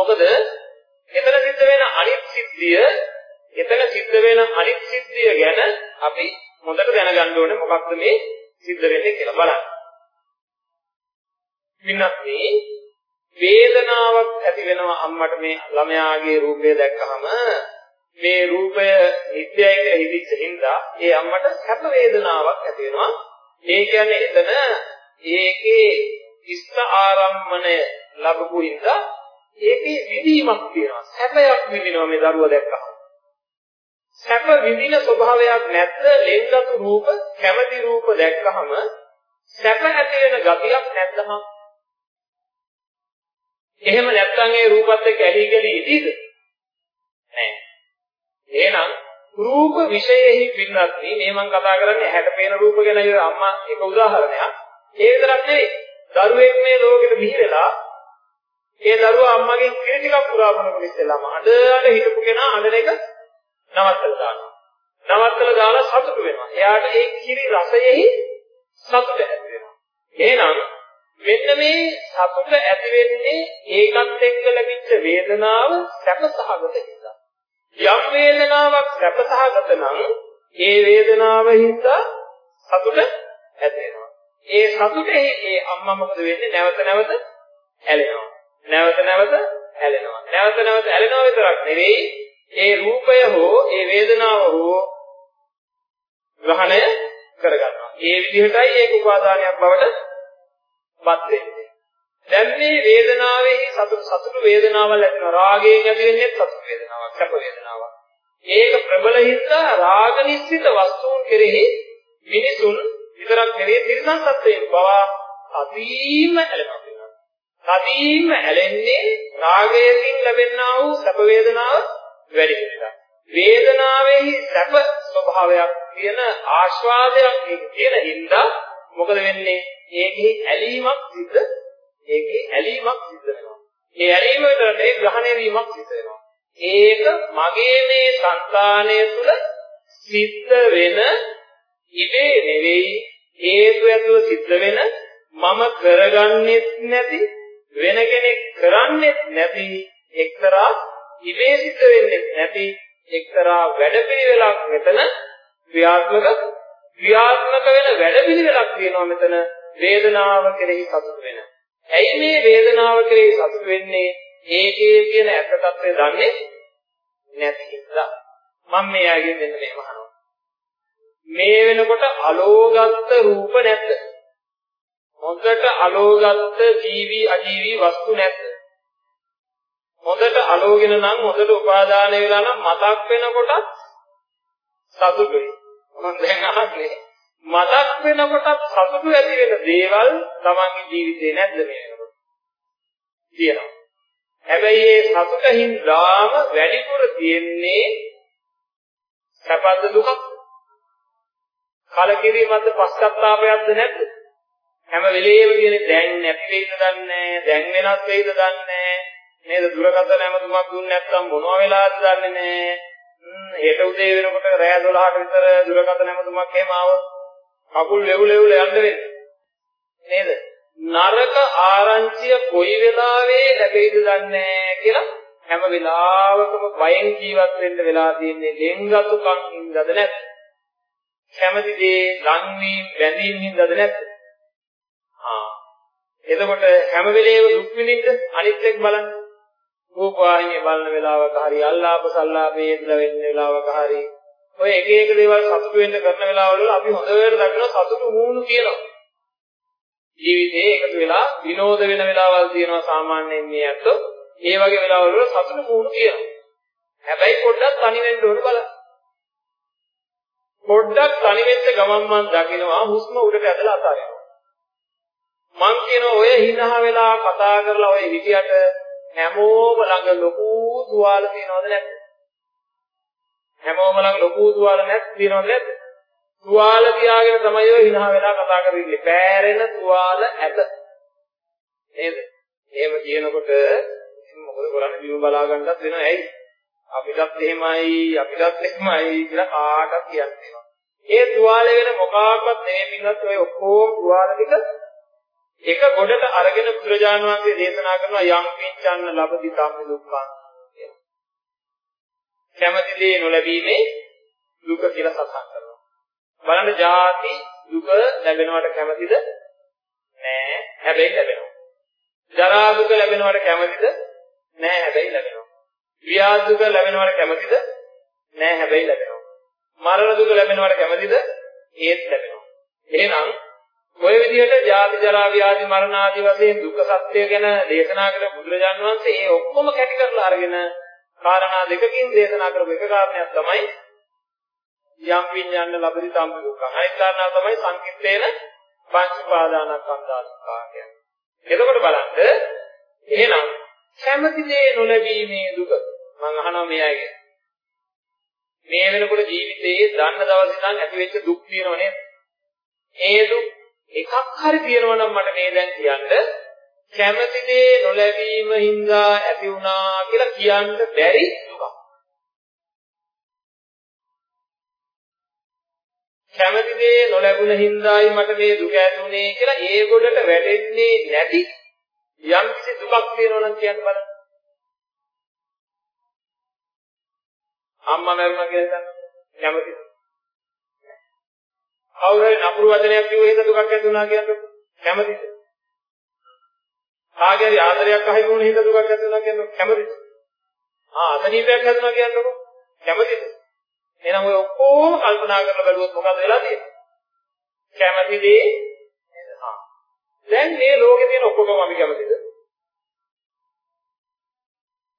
මොකද එතන සිද්ධ වෙන අනිත් සිද්ධිය එතන සිද්ධ වෙන අනිත් සිද්ධිය ගැන අපි හොඳට දැනගන්න ඕනේ මොකක්ද මේ සිද්ධ වෙන්නේ කියලා බලන්න. මින්නත් මේ වේදනාවක් ඇති වෙනවා අම්මට මේ ළමයාගේ රූපය දැක්කහම මේ රූපය නිත්‍යයි කියලා හිතෙච්ච හින්දා ඒ අම්මට සැප වේදනාවක් ඇති වෙනවා. ඒ කියන්නේ එතන ඒකේ ඉස්ස ආරම්මණය ලැබපු හින්දා ඒකේ විදීමක් තියෙනවා. සැපයක් විඳිනවා මේ දරුවා දැක්කහම. සැප විඳින ස්වභාවයක් නැත්ද? ලෙන්ගතු රූප කැමැති රූප දැක්කහම සැප ඇති වෙන ගතියක් නැද්දම එහෙම නැත්නම් ඒ රූපත් එක්ක ඇලි ගලි ඉදීද නෑ. එහෙනම් රූප විශේෂෙහි පින්නත් මේ මම කතා කරන්නේ ඇහැට පේන රූප ගැන අම්මා එක උදාහරණයක්. ඒ විතරක් නෙවෙයි දරුවෙක් මේ ලෝකෙට බිහි වෙලා ඒ දරුවා අම්මගෙන් කිරි ටිකක් පුරා බනකොට ඉස්සෙල්ලාම අඬ අඬ හිටපු කෙනා අඬන එක නවත්තලා දානවා. නවත්තලා දාලා සතුටු වෙනවා. එයාට ඒ කිරි රසයෙහි සතුට ඇති වෙනවා. එහෙනම් මෙන්න මේ සතුට ඇති වෙන්නේ ඒකත් එක්ක ලැබිච්ච වේදනාව සැපසහගත නිසා. යම් වේදනාවක් සැපසහගත නම් ඒ වේදනාව හින්දා සතුට ඇති වෙනවා. ඒ සතුටේ ඒ අම්මා මොකද වෙන්නේ නැවත නැවත ඇලෙනවා. නැවත නැවත ඇලෙනවා. නැවත නැවත ඇලෙනවා විතරක් නෙවෙයි ඒ රූපය හෝ ඒ වේදනාව හෝ ග්‍රහණය කරගන්නවා. ඒ විදිහටයි ඒක උපාදානයක් බවට පත් වෙන්නේ. දැන් මේ වේදනාවේ සතුට සතුට වේදනාවල් ඇතිවෙනවා. රාගයෙන් ඇති වෙන්නේ සතුට වේදනාවක්, සැප වේදනාවක්. ඒක ප්‍රබල හින්දා රාග නිස්සිත වස්තුන් කෙරෙහි මිනිසුන් විතරක් නෙවෙයි තිරසන් සත්වයන් පවා අදීම ඇලෙනවා. අදීම ඇලෙන්නේ රාගයෙන් ලැබෙනා වූ සැප වේදනාව වැඩි වෙනවා. වේදනාවේ සැප ස්වභාවයක් තියෙන ආස්වාදයක් තියෙන හින්දා මොකද වෙන්නේ? ඒකේ ඇලීමක් සිද්ධ ඒකේ ඇලීමක් සිද්ධ වෙනවා. ඒ ඇලීම විතරනේ ග්‍රහණය වීමක් සිද්ධ වෙනවා. ඒක මගේ මේ సంతානය තුළ සිද්ධ වෙන ඉබේ නෙවෙයි හේතු ඇතුව සිද්ධ වෙන මම කරගන්නෙත් නැති වෙන කෙනෙක් කරන්නෙත් නැති එක්තරා ඉබේ සිද්ධ වෙන්නේ නැති එක්තරා වැඩපිළිවෙලක් මෙතන ක්‍රියාත්මක ක්‍රියාත්මක වෙන වැඩපිළිවෙලක් තියෙනවා මෙතන වේදනාව කෙරෙහි සතුට වෙන. ඇයි මේ වේදනාව කෙරෙහි සතුට වෙන්නේ? ඒකේ තියෙන ඇත්ත తත්වය දන්නේ නැති නිසා. මම මේ ආගෙන් මෙන්න මේව අහනවා. මේ වෙනකොට අලෝගත්ත රූප නැද්ද? හොඳට අලෝගත්ත ජීවි අජීවි වස්තු නැද්ද? හොඳට අලෝගෙන නම් හොඳට උපාදාන වෙලා නම් මතක් වෙනකොටත් සතුටුයි. මම දැන් අහන්නේ මතක් වෙනකොටත් සතුටු ඇති වෙන දේවල් තමන්ගේ ජීවිතේ නැද්ද මේ වෙනකොට? තියෙනවා. හැබැයි ඒ සතුටින් දාම වැඩිපුර තියෙන්නේ සැපද දුකක්? කලකිරීමක්ද පස්සත්තාපයක්ද නැද්ද? හැම වෙලේම කියන්නේ දැන් නැති වෙයිද දන්නේ දැන් වෙනස් වෙයිද දන්නේ නේද දුරකථන හැමතුමක් දුන්නේ නැත්නම් මොනවා වෙලාද දන්නේ නැහැ. හෙට උදේ වෙනකොට රෑ 12ට විතර දුරකථන හැමතුමක් එහෙම ආවොත් කකුල් වෙවුල වෙවුල යන්න වෙන්නේ. නේද? නරක ආරංචිය කොයි වෙලාවෙ ලැබෙයිද දන්නේ කියලා හැම වෙලාවකම බයෙන් ජීවත් වෙන්න වෙලා තියෙන්නේ ලෙන්ගතුකම් හින්දාද නැත්ද? කැමති දේ ලං වීම බැඳීම් හින්දාද නැත්ද? ආ එතකොට හැම වෙලේම දුක් විඳින්න අනිත් එක් බලන්න. රූපවාහිනිය බලන වෙලාවක හරි අල්ලාප සල්ලාපේ ඉඳලා වෙන්න වෙලාවක හරි ඔය එක එක දේවල් සතුටු වෙන්න කරන වෙලාවවල අපි හොඳට දකිනවා සතුටු වුණු කියලා. ජීවිතේ එකතු වෙලා විනෝද වෙන වෙලාවල් තියෙනවා සාමාන්‍යයෙන් මේ අතෝ ඒ වගේ වෙලාවවල සතුටු වුණු කියනවා. හැබැයි පොඩ්ඩක් තනි වෙන්න ඕන බලන්න. පොඩ්ඩක් තනි වෙච්ච ගමන් මම දකිනවා හුස්ම උඩට ඇදලා අතාරිනවා. මං කියන ඔය හිනහ වෙලා කතා කරලා ඔය හිටියට හැමෝම ළඟ ලොකු තුවාල තියනවද නැද්ද? හැමෝම ළඟ ලොකු තුවාල නැත් තියනවද නැද්ද? තුවාල තියාගෙන තමයි ඔය හිනහ වෙලා කතා කරන්නේ. පෑරෙන තුවාල ඇත. නේද? එහෙම කියනකොට මොකද කරන්නේ බිම බලා ගන්නත් වෙනවා ඇයි? අපිටත් එහෙමයි අපිටත් එහෙමයි කියලා කාටවත් කියන්න වෙනවා. ඒ තුවාලේ වෙන මොකක්වත් නෙමෙයි පින්නත් ඔය ඔක්කොම තුවාල ටික එක ගොඩට අරගෙන බුදුරජාණන් වහන්සේ දේශනා කරනවා යම් පිච්ඡන්න ලබති ධම්ම දුක්ඛං කැමැති දේ නොලැබීමේ දුක කියලා සඳහන් කරනවා. බලන්න ಜಾති දුක ලැබෙනවට කැමතිද? නෑ. හැබැයි ලැබෙනවා. ජරා දුක ලැබෙනවට කැමතිද? නෑ. හැබැයි ලැබෙනවා. ව්‍යාධි දුක ලැබෙනවට කැමතිද? නෑ. හැබැයි ලැබෙනවා. මරණ දුක ලැබෙනවට කැමතිද? ඒත් ලැබෙනවා. එහෙනම් ඔය විදිහට ජාති ජරා ව්‍යාධි මරණ ආදී වශයෙන් දුක්ඛ සත්‍ය ගැන දේශනා කළ බුදුරජාන් වහන්සේ ඒ ඔක්කොම කැටි කරලා අරගෙන කාරණා දෙකකින් දේශනා කරපු එක කාරණයක් තමයි යම් විඤ්ඤාණ ලබති තම්ප දුක්ඛ. අනිත් කාරණා තමයි සංකිට්ඨේන පංච උපාදානස්කන්ධා කියන්නේ. එතකොට බලන්න එහෙනම් කැමති දේ නොලැබීමේ දුක මම අහනවා මෙයාගේ. මේ වෙනකොට ජීවිතයේ දන්න දවස් ඉඳන් ඇති වෙච්ච දුක් තියෙනව නේද? ඒ දුක් එකක් හරි තියෙනවා නම් මට මේ දැන් කියන්න කැමති දේ නොලැබීම හින්දා ඇති වුණා කියලා කියන්න බැරි දුකක්. කැමති දේ නොලැබුණ හින්දායි මට මේ දුක ඇතිුනේ කියලා ඒ ගොඩට වැටෙන්නේ නැති යම් කිසි දුකක් තියෙනවා නම් කියන්න බලන්න. අම්මා මරුණා කියලා හිතන්න කැමතිද? කවුරු හරි නපුරු වචනයක් කිව්ව හින්දා දුකක් ඇති වුණා කියන්නේ කැමතිද? කාගේ හරි ආදරයක් අහිමි වුණ හින්දා දුකක් ඇති වුණා කියන්නේ කැමතිද? ආ අතනීපයක් හැදුණා කියන්නකො කැමතිද? එහෙනම් ඔය ඔක්කොම කල්පනා කරලා බලුවොත් මොකද වෙලා තියෙන්නේ? කැමති දේ ආ. දැන් මේ ලෝකේ තියෙන ඔක්කොම අපි කැමතිද?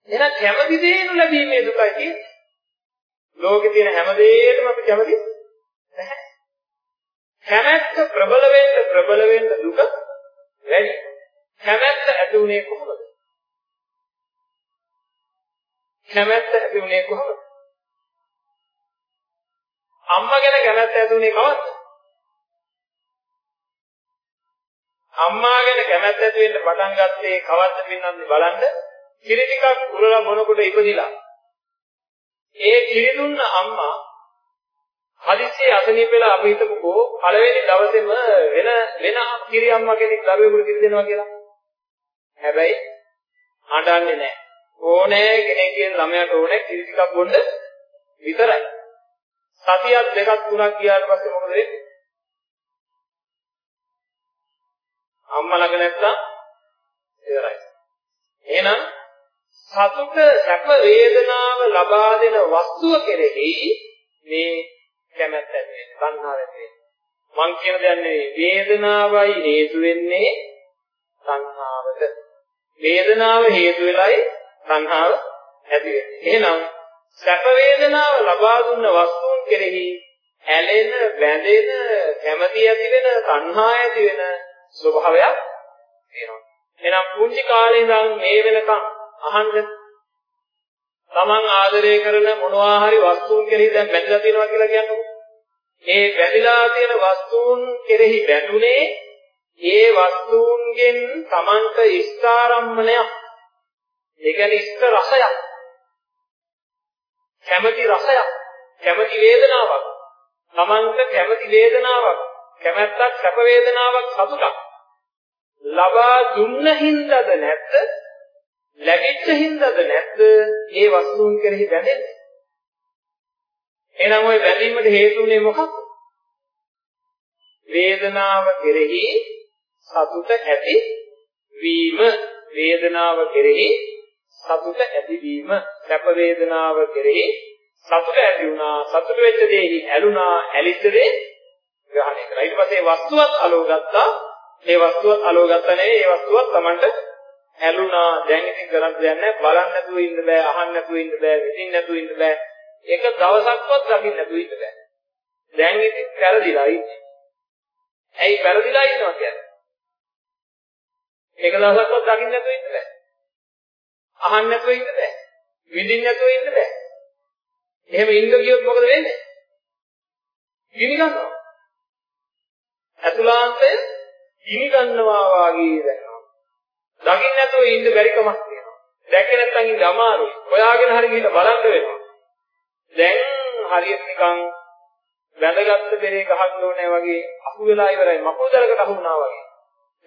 එහෙනම් කැමති දේ නොලැබීමේ දුකයි තියෙන්නේ. ලෝකේ තියෙන හැම දෙයකටම අපි කැමති නැහැ. කැමැත්ත ප්‍රබල වෙන්න ප්‍රබල වෙන්න දුක වැඩි. කැමැත්ත ඇති උනේ කොහොමද? කැමැත්ත ඇති උනේ කොහොමද? අම්මා ගැන කැමැත්ත ඇති උනේ කවද්ද? අම්මා ගැන කැමැත්ත ඇති වෙන්න පටන් ගත්තේ කවද්ද පින්නන්නේ බලන්න. කිරි ටිකක් උරලා බොනකොට ඉපදිලා. ඒ කිරි දුන්න අම්මා හදිස්සියේ අසනීප වෙලා අපි හිතමුකෝ පළවෙනි දවසේම වෙන වෙන කිරි අම්මා කෙනෙක් ළමයෙකුට කිරි දෙනවා කියලා. හැබැයි අඬන්නේ නැහැ. ඕනේ කෙනෙක්ගෙන් ළමයාට ඕනේ කිරි ටිකක් බොන්න විතරයි. සතියක් දෙකක් තුනක් ගියාට පස්සේ මොකද වෙන්නේ? අම්මා ළඟ නැත්තම් ඉවරයි. එහෙනම් සතුට සැප වේදනාව ලබා දෙන වස්තුව කෙරෙහි මේ කැමැත්ත ඇති වෙන්නේ, තණ්හාව ඇති වෙන්නේ. මං කියන දේ නෙවෙයි වේදනාවයි හේතු වෙන්නේ තණ්හාවට. වේදනාව හේතු වෙලයි තණ්හාව ඇති වෙන්නේ. එහෙනම් සැප වේදනාව ලබා දුන්න වස්තුන් කෙරෙහි ඇලෙන, බැඳෙන, කැමැති ඇති වෙන, තණ්හා ඇති වෙන ස්වභාවයක් තියෙනවා. එහෙනම් පුංචි කාලේ ඉඳන් මේ වෙනකන් අහන්න තමන් ආදරය කරන මොනවා හරි වස්තුන් කෙරෙහි දැන් බැඳලා තියෙනවා කියලා කියන්නකො. ඒ බැඳලා තියෙන වස්තුන් කෙරෙහි බැඳුනේ ඒ වස්තුන්ගෙන් තමන්ට ඉස්තාරම්මණයක්. ඒ කියන්නේ ඉස්ත රසයක්. කැමැති රසයක්. කැමැති වේදනාවක්. තමන්ට කැමැති වේදනාවක්. කැමැත්තක් සැප වේදනාවක් සතුටක්. ලබා දුන්න හින්දාද නැත්ද? ලැබිච්ච හින්දාද නැත්ද? ඒ වස්තුන් කෙරෙහි බැඳෙන්නේ. එහෙනම් ওই බැඳීමට හේතුුනේ මොකක්ද? වේදනාව කෙරෙහි සතුට ඇති වීම වේදනාව කෙරෙහි සතුට ඇතිවීම සැප වේදනාව කෙරෙහි සතුට ඇති වුණා සතුට වෙච්ච දෙෙහි ඇලුනා ඇලිච්ච දේ ග්‍රහණය කරා ඊට පස්සේ වස්තුවක් අලෝ ගත්තා ඒ වස්තුවක් අලෝ ගත්තා නෙවෙයි ඒ වස්තුවක් Tamanට ඇලුනා දැන් ඉතින් කරන්න දෙයක් නැහැ. බලන්න නැතුව ඉන්න බෑ අහන්න නැතුව ඉන්න බෑ විඳින්න නැතුව ඉන්න බෑ. ඒක දවසක්වත් දකින්න නැතුව ඉන්න බෑ. දැන් ඉතින් පෙරදිලා ඉන්නේ. ඇයි පෙරදිලා ඉන්නවා කියන්නේ? ඒක දවසක්වත් දකින්න නැතුව ඉන්න බෑ. අහන්න නැතුව ඉන්න බෑ. විඳින්න නැතුව ඉන්න බෑ. එහෙම ඉන්න ගියොත් මොකද වෙන්නේ? ගිනි ගන්නවා. අතුලාන්තය ගිනි ගන්නවා වාගේ දැනෙනවා දකින්න නැතුව ඉන්න බැරි කමක් තියෙනවා. දැක්කේ නැත්නම් ඉන්න අමාරුයි. හොයාගෙන හරි ගිහින් බලන්න වෙනවා. දැන් හරියට නිකන් වැඳගත්තු බෙරේ ගහන්න ඕනේ වගේ අහු වෙලා ඉවරයි. මකුළු දලකට අහු වුණා වගේ.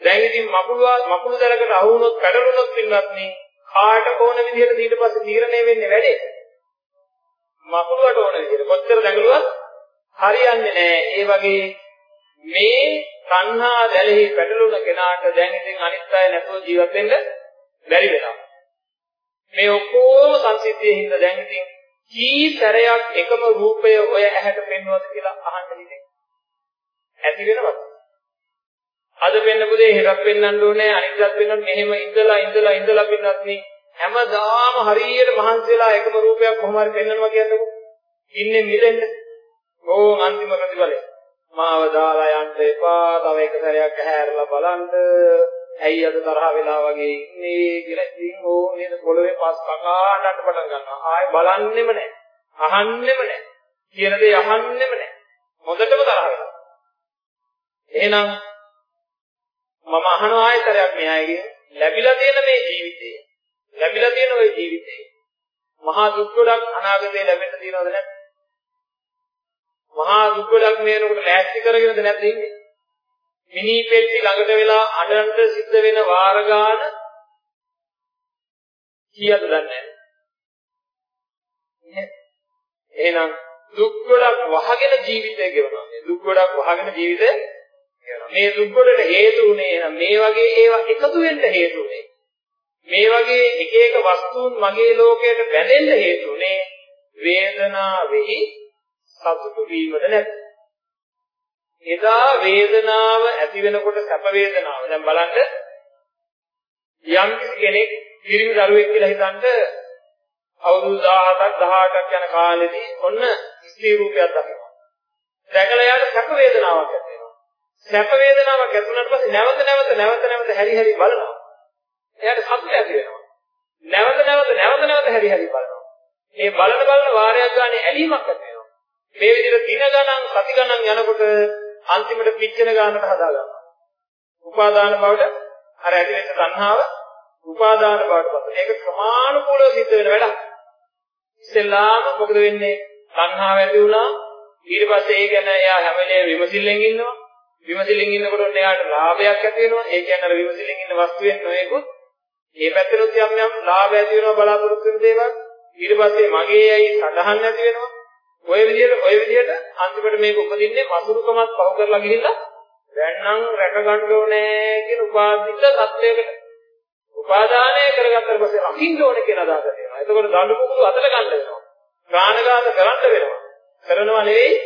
දැන් ඉතින් මකුළු මකුළු දරකට අහු වුණොත් පැටලුණොත් පින්වත් නේ කාට ඕන විදිහට ඊට පස්සේ තීරණය වෙන්නේ වැඩේ. මකුළුවට ඕන විදිහට කොච්චර දඟලුවත් හරියන්නේ නැහැ. ඒ වගේ මේ සංහා දැලෙහි පැටලුණ කෙනාට දැන් ඉතින් අනිත් අය නැතුව ජීවත් වෙන්න බැරි වෙනවා. මේ ඔක්කොම සංසිද්ධියේ හින්දා දැන් ඉතින් කී සැරයක් එකම රූපය ඔය ඇහැට පෙන්වවද කියලා අහන්න ඉන්නේ. ඇති වෙනවද? අද වෙන්න පුතේ හෙටත් වෙන්නන්න ඕනේ අනිද්දාත් වෙන්නන්න මෙහෙම ඉඳලා ඉඳලා ඉඳලා පින්නත් නේ හැමදාම හරියට මහන්සි වෙලා එකම රූපයක් කොහොම හරි පෙන්වනවා කියන්නකෝ. ඉන්නේ මිදෙන්න. ඕන් අන්තිම ප්‍රතිඵලය. මාව දාලා යන්න එපා. තව එක සැරයක් ඇහැරලා බලන්න. ඇයි අද තරහ වෙලා වගේ ඉන්නේ කියලා ඉතින් ඕ නේද පොළවේ පස් කකාන්නට පටන් ගන්නවා. ආයෙ බලන්නෙම නැහැ. අහන්නෙම නැහැ. කියන දේ අහන්නෙම නැහැ. හොඳටම තරහ වෙනවා. එහෙනම් මම අහන ආයතරයක් මෙහාගේ ලැබිලා තියෙන මේ ජීවිතේ ලැබිලා තියෙන ওই ජීවිතේ මහා දුක් ගොඩක් අනාගතේ ලැබෙන්න තියෙනවද නැද්ද? මහා දුක් මේනකොට ලෑස්ති කරගෙනද නැද්ද ඉන්නේ? මිනි පෙට්ටි ළඟට වෙලා අඬන්න සිද්ධ වෙන වාර ගාන කීයද දන්නේ නැහැ. එහෙනම් දුක් ගොඩක් වහගෙන ජීවිතය ගෙවනවා. දුක් ගොඩක් වහගෙන ජීවිතය ගෙවනවා. මේ දුක් ගොඩට හේතු උනේ නම් මේ වගේ ඒවා එකතු වෙන්න හේතු උනේ. මේ වගේ එක එක වස්තුන් මගේ ලෝකයට බැඳෙන්න හේතු උනේ වේදනාවෙහි සතුටු වීමද නැද්ද? එදා වේදනාව ඇති වෙනකොට සැප වේදනාව. දැන් බලන්න යම් කෙනෙක් පිරිමි දරුවෙක් කියලා හිතන්න අවුරුදු 17ක් 18ක් යන කාලෙදී ඔන්න ස්ත්‍රී රූපයක් දකිනවා. දැකලා යාට සැප වේදනාවක් ඇති වෙනවා. සැප වේදනාවක් ඇති වුණාට පස්සේ නැවත නැවත නැවත නැවත හැරි හැරි බලනවා. එයාට සතුට ඇති වෙනවා. නැවත නැවත නැවත නැවත හැරි හැරි බලනවා. මේ බලන බලන වාරයක් ගන්න ඇලීමක් ඇති වෙනවා. මේ විදිහට දින ගණන් සති ගණන් යනකොට අන්තිමට පිච්චෙන ගානට හදා ගන්නවා. උපාදාන බවට අර ඇති වෙච්ච තණ්හාව උපාදාන බවට පත්. ඒක ක්‍රමානුකූලව සිද්ධ වෙන වැඩක්. ඉස්සෙල්ලාම මොකද වෙන්නේ? තණ්හාව ඇති වුණා. ඊට පස්සේ ඒ ගැන එයා හැම වෙලේම විමසිල්ලෙන් ඉන්නවා. විමසිල්ලෙන් ඉන්නකොට එයාට ලාභයක් ඇති වෙනවා. ඒ කියන්නේ අර විමසිල්ලෙන් ඉන්න වස්තුවෙන් නොයෙකුත් මේ පැත්තට යම් යම් ලාභ ඇති වෙනවා බලාපොරොත්තු වෙන දේවල්. ඊට පස්සේ මගේ ඇයි සඳහන් නැති වෙනවා. ඔය විදිහට ඔය විදිහට අන්තිමට මේක උපදින්නේ මසුරුකමත් පහු කරලා ගිහිල්ලා දැන් නම් රැක ගන්න ඕනේ කියන උපාදිත තත්වයකට උපාදානය කරගත්තට පස්සේ අකින්න ඕනේ කියන අදහස එනවා. එතකොට දඬු මුකුළු අතට ගන්න වෙනවා. ප්‍රාණඝාත කරන්න වෙනවා. කරනවා නෙවෙයි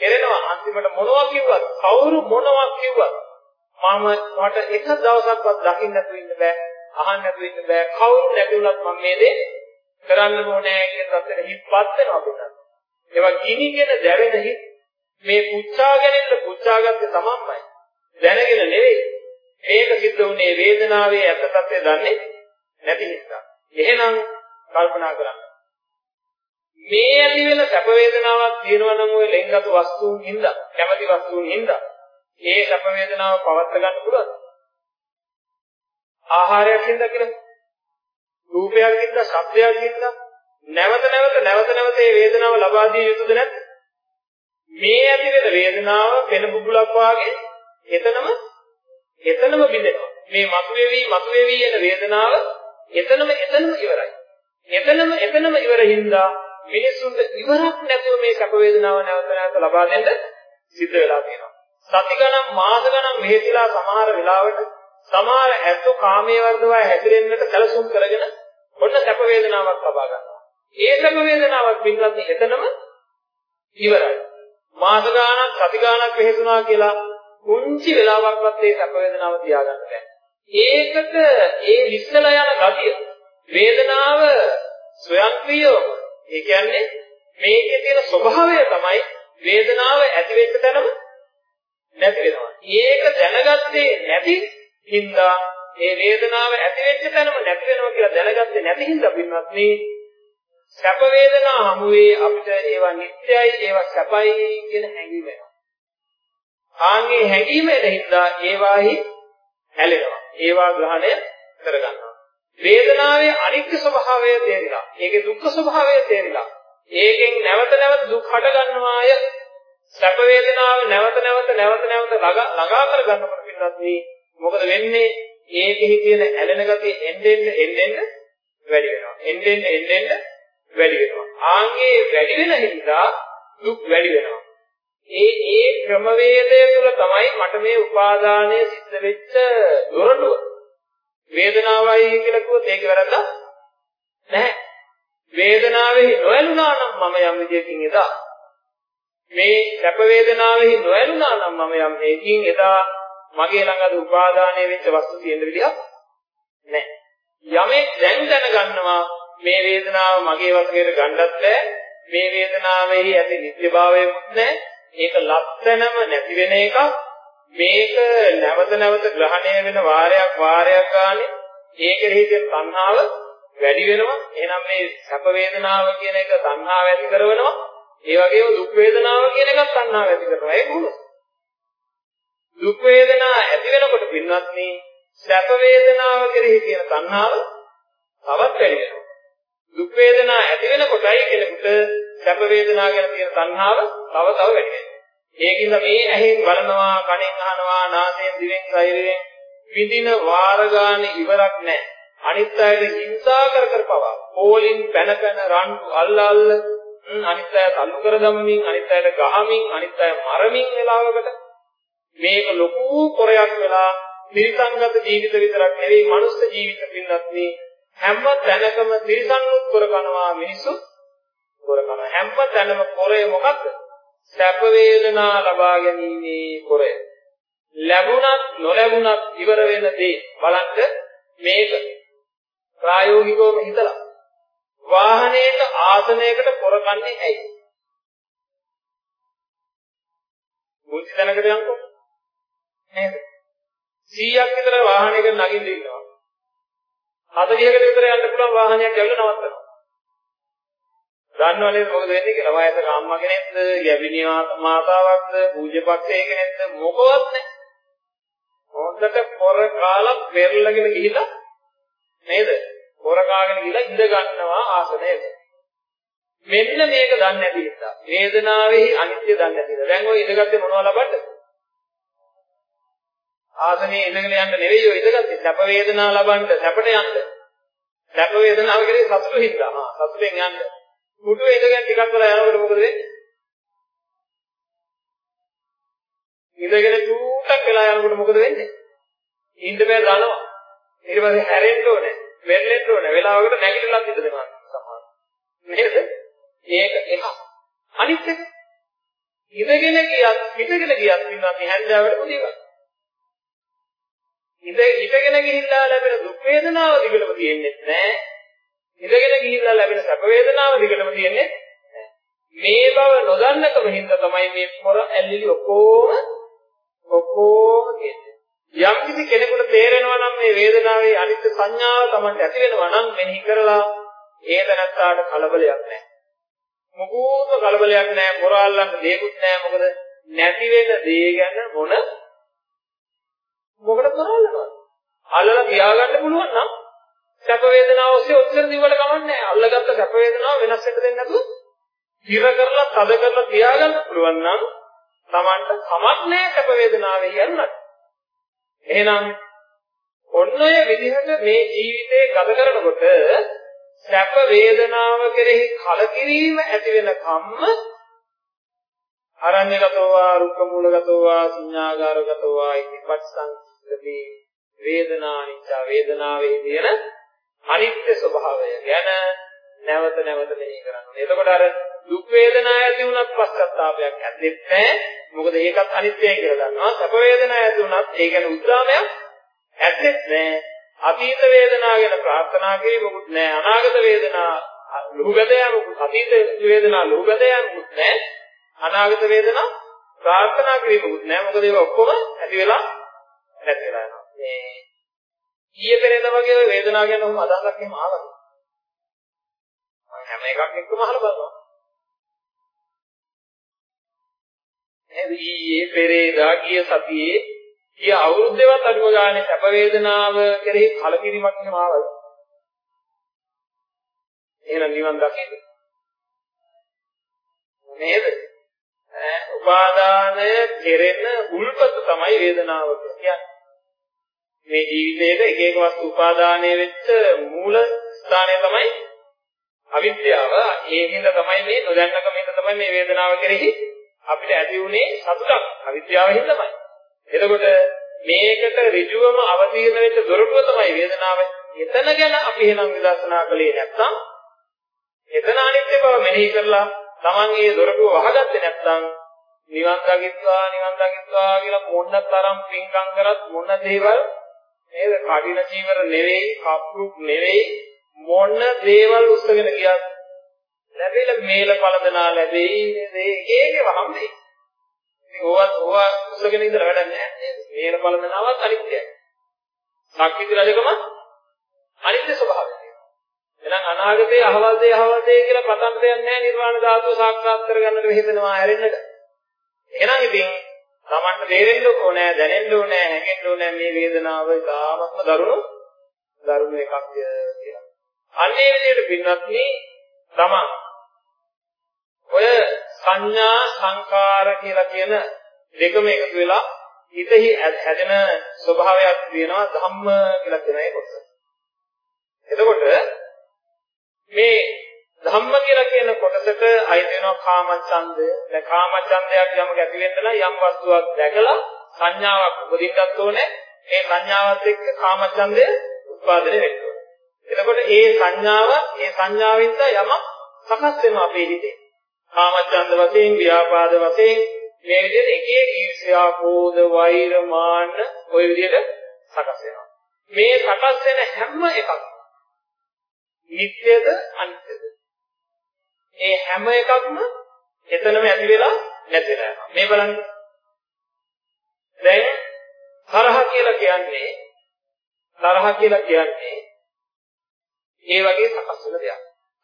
කෙරෙනවා. අන්තිමට මොනවා කිව්වත් කවුරු මොනවා කිව්වත් මම මට එක දවසක්වත් දකින්න නැතුව ඉන්න බෑ. අහන්න නැතුව ඉන්න බෑ. කවුරු නැති වුණත් මම මේ දේ කරන්න ඕනේ කියන තත්ත්වෙට හිප්පත් වෙනවා අපිට. ඒවා ගිනිගෙන දැවෙන හිත් මේ පුච්චාගෙනින්ද පුච්චාගත්තේ තමන්මයි. දැනගෙන නෙවෙයි. මේක සිද්ධ වුණේ වේදනාවේ ඇත්ත తත්වය දන්නේ නැති නිසා. එහෙනම් කල්පනා කරන්න. මේ ඇති වෙන සැප වේදනාවක් තියෙනවා නම් ওই ලෙන්ගතු වස්තුන් හින්දා, කැමැති වස්තුන් හින්දා ඒ සැප වේදනාව පවත් ගන්න පුළුවන්. ආහාරයක් හින්දා කියලා රූපයක් හින්දා, ශබ්දයක් හින්දා නැවත නැවත නැවත නැවත වේදනාව ලබා දිය යුතුද නැද්ද? මේ ඇති වෙන වේදනාව වෙන බුබුලක් වාගේ එතනම එතනම බිඳෙනවා. මේ මතුවේවි මතුවේවි යන වේදනාව එතනම එතනම ඉවරයි. එතනම එතනම ඉවරින්දා මිනිසුන්ට ඉවරක් නැතුව මේ සැප වේදනාව නැවත නැවත ලබා දෙන්න සිද්ධ වෙලා තියෙනවා. සති ගණන් මාස ගණන් මෙහෙතිලා සමහර වෙලාවට සමහර ඇත්තු කාමයේ වර්ධවය හැදිරෙන්නට සැලසුම් කරගෙන ඔන්න සැප වේදනාවක් ලබා ගන්නවා. ඒ සැප වේදනාවක් පින්වත් එතනම ඉවරයි. මාස ගාණක් සති ගාණක් වෙහෙසුනා කියලා කුංචි වෙලාවක්වත් ඒ සැප වේදනාව තියාගන්න බෑ. ඒකට ඒ විස්සලා යන ගතිය වේදනාව ස්වයංක්‍රීයව ඒ කියන්නේ මේකේ තියෙන ස්වභාවය තමයි වේදනාව ඇති වෙච්ච තැනම නැති වෙනවා. ඒක දැනගත්තේ නැති හින්දා මේ වේදනාව ඇති වෙච්ච තැනම නැති වෙනවා කියලා දැනගත්තේ නැති හින්දා පින්වත් මේ සැප වේදනා හමුවේ අපිට ඒවා නිත්‍යයි ඒවා සැපයි කියන හැඟීම එනවා. ආන්ගේ හැඟීම එදින්දා ඒවාහි හැලෙනවා. ඒවා ග්‍රහණය කරගන්නවා. වේදනාවේ අනිත්‍ය ස්වභාවය තේරිලා, ඒකේ දුක්ඛ ස්වභාවය තේරිලා, ඒකෙන් නැවත නැවත දුක් හට ගන්නවාය සැප වේදනාව නැවත නැවත නැවත නැවත ළඟා කර ගන්නකොට පින්නත් මේ මොකද වෙන්නේ? ඒකෙහි තියෙන ඇලෙන ගතිය එන්නෙන් එන්නෙන් වැඩි වෙනවා. එන්නෙන් එන්නෙන් වැඩි වෙනවා. ආන්ගේ වැඩි වෙන හින්දා දුක් වැඩි වෙනවා. ඒ ඒ ක්‍රමවේදය තුළ තමයි මට මේ උපාදානය සිද්ධ වෙච්ච දොරටුව. වේදනාවයි කියලා කිව්වොත් ඒක වැරද්දක් නැහැ. වේදනාවේ නොඇලුනා නම් මම යම් විදියකින් එදා මේ සැප වේදනාවේ නොඇලුනා නම් මම යම් හේකින් එදා මගේ ළඟ අද උපාදානය වෙච්ච වස්තු තියෙන විදිහක් නැහැ. යමෙක් දැන් දැනගන්නවා මේ වේදනාව මගේ වශයෙන් ගන්නත් බෑ. මේ වේදනාවෙහි ඇති නිත්‍යභාවයකුත් නැහැ. ඒක ලක්තනම නැති වෙන එකක්. මේක නැවත නැවත ග්‍රහණය වෙන වාරයක් වාරයක් ගානේ ඒකෙහි තියෙන තණ්හාව වැඩි වෙනවා. එහෙනම් මේ සැප වේදනාව කියන එක තණ්හාව ඇති කරනවා. ඒ වගේම දුක් වේදනාව කියන එකත් තණ්හාව ඇති කරනවා. ඒක උණු. දුක් වේදනා ඇති වෙනකොට පින්වත්නි සැප වේදනාව කෙරෙහි තියෙන තණ්හාව තවත් වැඩි වෙනවා. දුක් වේදනා ඇති වෙනකොටයි කෙනෙකුට සැප වේදනා ගැන තියෙන තණ්හාව තව තව වැඩි වෙනවා. ඒකින්ද මේ ඇහෙන් බලනවා, කනෙන් අහනවා, නාසයෙන් දිවෙන් ශරීරයෙන් විඳින වාර ගන්න ඉවරක් නැහැ. අනිත් අයට හිංසා කර කර පවා ඕලින් පැන පැන රණ්ඩු අල්ල අල්ල අනිත් අය තල්ලු කර දමමින් අනිත් අයට ගහමින් අනිත් අය මරමින් වෙලාවකට මේක ලොකු කොරයක් වෙලා තිරිසංගත ජීවිත විතරක් නෙවෙයි මනුස්ස ජීවිත පින්නත් මේ හැම තැනකම තිරිසන්නුත් කර කනවා මිනිස්සු කර කනවා හැම තැනම කොරේ මොකක්ද සැප වේදනා ලබා ගැනීමේ කොරය ලැබුණත් නොලැබුණත් ඉවර වෙන දේ බලන්න මේක ප්‍රායෝගිකවම හිතලා වාහනයක ආසනයකට පොරකන්නේ ඇයි? මුචි තැනකට යනකොට නේද? 100ක් විතර වාහනයකට නගින්න ඉන්නවා. 40කට විතර යන්න පුළුවන් වාහනයක් ඇවිල්ලා නවත්තනවා. දන්නවනේ මොකද වෙන්නේ කියලා වයසක අම්මා කෙනෙක්ද, ගැබිණි මාතාවක්ද, පූජ්‍යපක්ෂයේ කෙනෙක්ද මොකවත් නැහැ. හොඳට පොර කාලා පෙරලගෙන ගිහිලා නේද? හොරකාගෙන ගිහලා ඉඳ ගන්නවා ආසනයක. මෙන්න මේක දන්නේ නැති නිසා වේදනාවේ අනිත්‍ය දන්නේ නැති නිසා දැන් ඔය ඉඳගත්තේ මොනව ලබන්නද? ආසනේ ඉඳගෙන යන්න නෙවෙයි ඔය ඉඳගත්තේ සැප වේදනා ලබන්න සැපට යන්න. සැප වේදනාව කියන්නේ සතුටු හින්දා. ආ සතුටෙන් යන්න. කුඩුවේ ඉඳගෙන ටිකක් වෙලා යනකොට මොකද වෙන්නේ? ඉඳගෙන චූටක් වෙලා යනකොට මොකද වෙන්නේ? ඉන්න බෑ දනවා. ඊට පස්සේ හැරෙන්න ඕනේ. වෙරළෙන්න ඕනේ. වෙලාවකට නැගිටලත් ඉඳ දෙනවා සමහර. නේද? ඒක එක. අනිත් එක ඉඳගෙන ගියත් පිටගෙන ගියත් ඉන්නවා මේ හැන්දාවට පුදේවා. ඉඳ ඉඳගෙන ගිහිල්ලා ලැබෙන දුක් වේදනාව දිගටම තියෙන්නේ නැහැ. ඉඳගෙන ගිහිල්ලා ලැබෙන සැප වේදනාව දිගටම තියෙන්නේ මේ බව නොදන්නකම හින්දා තමයි මේ පොර ඇල්ලිලි ඔක්කොම ඔක්කොම තියෙන්නේ. යම් කිසි කෙනෙකුට තේරෙනවා නම් මේ වේදනාවේ අනිත්‍ය සංඥාව Tamanට ඇති වෙනවා නම් මෙනෙහි කරලා ඒ දැනත්තාට කලබලයක් නැහැ. මොකෝම කලබලයක් නැහැ, මොරාල්ලන්න දෙයක්වත් නැහැ. මොකද නැති වෙන දේ ගැන මොන මොකට කරන්නේ? අල්ලලා තියාගන්න පුළුවන් නම් සැප වේදනාව ඔස්සේ ඔච්චර දිවට කමන්නේ අල්ලගත්ත සැප වේදනාව වෙනස් වෙන්න දෙන්නේ නැතුව ඉර කරලා තද කරලා තියාගන්න පුළුවන් නම් Tamanට කමක් නැහැ සැප වේදනාවේ යන්නත් එහෙනම් ඔන්න ඔය විදිහට මේ ජීවිතේ ගත කරනකොට සැප වේදනාව කෙරෙහි කලකිරීම ඇති වෙන කම්ම අරඤ්‍යගතෝ වා රුක්ක මූලගතෝ වා ශුඤ්ඤාගාරගතෝ වා ඉතිපස්සං වේදනානිච්ච වේදනාවේ තියෙන අනිත්‍ය ස්වභාවය ගැන නැවත නැවත මෙහි කරන්න ඕනේ. එතකොට අර දුක් වේදනා ඇති වුණත් පස්සත්තාපයක් ඇත්තෙත් නැහැ. මොකද ඒකත් අනිත්‍යයි කියලා දන්නවා. සැප වේදනා ඇති වුණත් ඒ ගැන උද්දාමයක් ඇත්තෙත් නැහැ. අතීත වේදනා ගැන ප්‍රාර්ථනා කිරීමකුත් නැහැ. අනාගත වේදනා ලුහුගතයමකුත් අතීත වේදනා ලුහුගතයමකුත් නැහැ. අනාගත වේදනා ප්‍රාර්ථනා කිරීමකුත් නැහැ. මොකද ඒවා ඔක්කොම ඇති වෙලා නැති වෙලා යනවා. මේ ඊයේ පෙරේද වගේ වේදනාව ගැන ඔහොම අදහසක් එහෙම ආවද? හැම එකක් එක්කම අහලා බලනවා. නේද? ඊයේ පෙරේදා ගිය සතියේ ගිය අවුරුද්දේවත් අඩුව ගානේ සැප වේදනාව කෙරෙහි කලකිරීමක් එහෙම ආවද? එහෙනම් නිවන් දකින්න. නේද? උපාදානය කෙරෙන උල්පත තමයි වේදනාව කියන්නේ. මේ ජීවිතයේ එක එක වස්තු උපාදානය වෙච්ච මූල ස්ථානය තමයි අවිද්‍යාව. ඒකින්ද තමයි මේ නොදන්නකමින්ද තමයි මේ වේදනාව කෙරෙහි අපිට ඇති වුනේ සතුටක්. අවිද්‍යාවෙන් තමයි. එතකොට මේකට ඍජුවම අවතීර්ණ වෙච්ච දොරටුව තමයි වේදනාව. එතන ගැන අපි එහෙනම් විදර්ශනා කළේ නැත්නම් එතන අනිත්‍ය බව මෙනෙහි කරලා Taman ඒ දොරටුව වහගත්තේ නැත්නම් නිවන් දකිත්වා නිවන් දකිත්වා කියලා මොන තරම් පින්කම් කරත් මොන දේවල් නේද කඩින චීවර නෙවෙයි කප්පුක් නෙවෙයි මොන දේවල් උස්සගෙන ගියත් ලැබෙල මේල පළදනා ලැබෙයි නේද? ඒකේකව හම්බෙයි ඕවත් ඕවා උස්සගෙන ඉඳලා වැඩක් නැහැ. මේල පළදනාවත් අනිත්‍යයි. සක්විති රජකම අනිත්‍ය ස්වභාවය. එහෙනම් අනාගතයේ අහවල් දේ අහවල් දේ කියලා පතන්න දෙයක් නැහැ. නිර්වාණ ධාතුව සාක්ෂාත් කරගන්නට හේතනවා ඇරෙන්නට එහෙනම් ඉතින් Tamanට තේරෙන්න ඕනේ දැනෙන්න ඕනේ හැඟෙන්න ඕනේ මේ වේදනාව ඉතාමත්ම දරුණු දරුණු එකක් කියලා. අන්නේ විදිහට පින්වත්නි තමන් ඔය සංඥා සංකාර කියලා කියන දෙකම එකතු වෙලා හිතෙහි හැදෙන ස්වභාවයක් තියෙනවා ධම්ම කියලා කියන එක කොටස. එතකොට මේ ධම්ම කියලා කියන කොටසට අයිති වෙනවා කාමච්ඡන්දය. දැන් කාමච්ඡන්දයක් යමක ඇති වෙන්න නම් යම් වස්තුවක් දැකලා සංඥාවක් උපදින්නත් ඕනේ. ඒ සංඥාවත් එක්ක කාමච්ඡන්දය උත්පාදනය වෙන්න ඕනේ. එතකොට ඒ සංඥාව, ඒ සංඥාවෙන්ද යමක් සකස් වෙනවා අපේ හිතේ. කාමච්ඡන්ද වශයෙන්, ව්‍යාපාද වශයෙන් මේ විදිහට එක එක ඊර්ෂ්‍යා, කෝධ, වෛර, මාන්න ওই විදිහට සකස් වෙනවා. මේ සකස් වෙන හැම එකක්ම නිත්‍යද අනිත්‍යද ඒ හැම එකක්ම එතනම ඇති වෙලා නැති වෙලා යනවා. මේ බලන්න. දැන් තරහ කියලා කියන්නේ තරහ කියලා කියන්නේ ඒ වගේ සකස් වෙන දෙයක්.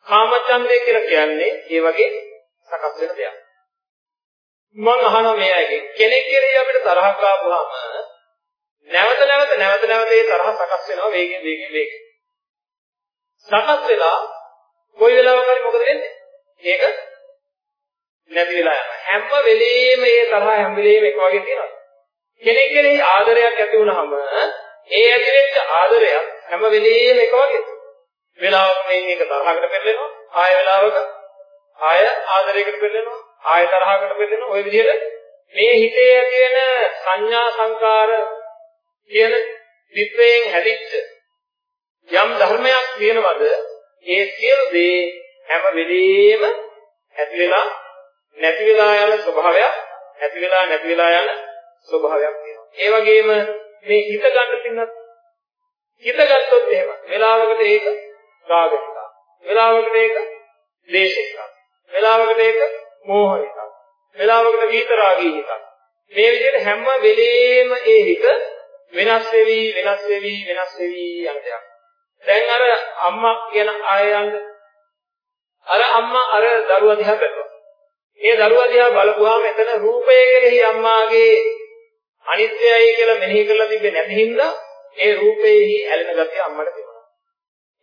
කාමචන්දය කියලා කියන්නේ ඒ වගේ සකස් වෙන දෙයක්. මම අහනවා මේ අයගෙන් කෙනෙක් කෙරෙහි අපිට තරහක් ආපුවාම නැවත නැවත නැවත නැවත ඒ තරහ සකස් වෙනවා වේගෙන් වේගෙන් වේගෙන්. සකස් වෙලා කොයි වෙලාවක හරි මොකද වෙන්නේ? ඒක නැති වෙලා යනවා. හැම වෙලෙම මේ තරහ හැම වෙලෙම එක වගේ තියෙනවා. කෙනෙක් කෙනෙක් ආදරයක් ඇති වුනහම ඒ ඇති වෙච්ච ආදරයක් හැම වෙලෙම එක වගේ. වෙලාවක මේ එක තරහකට පෙරලෙනවා. ආය වෙලාවක ආය ආදරයකට පෙරලෙනවා. ආය තරහකට පෙරලෙනවා. ওই විදිහට මේ හිතේ ඇති වෙන සංඥා සංකාර කියන විත්‍රයෙන් හැදිච්ච යම් ධර්මයක් තියෙනවද ඒ සියලු දේ හැම වෙලෙම ඇති වෙලා නැති වෙලා යන ස්වභාවයක් ඇති වෙලා නැති වෙලා යන ස්වභාවයක් තියෙනවා. ඒ වගේම මේ හිත ගන්න තින්නත් හිත ගත්තොත් එහෙම වෙලාවකට ඒක රාග එකක්. වෙලාවකට ඒක ද්වේෂ එකක්. වෙලාවකට ඒක මෝහ එකක්. වෙලාවකට විතරාගී එකක්. මේ විදිහට හැම වෙලෙම ඒ හිත වෙනස් වෙවි වෙනස් වෙවි වෙනස් වෙවි යන දෙයක්. දැන් අර අම්මා කියන ආයයන්ගේ අර අම්මා අර දරුවා දිහා බැලුවා. ඒ දරුවා දිහා බලපුවාම එතන රූපය කෙරෙහි අම්මාගේ අනිත්‍යයි කියලා මෙනෙහි කරලා තිබෙන්නේ නැති හින්දා ඒ රූපේහි ඇලෙන ගතිය අම්මට තිබුණා.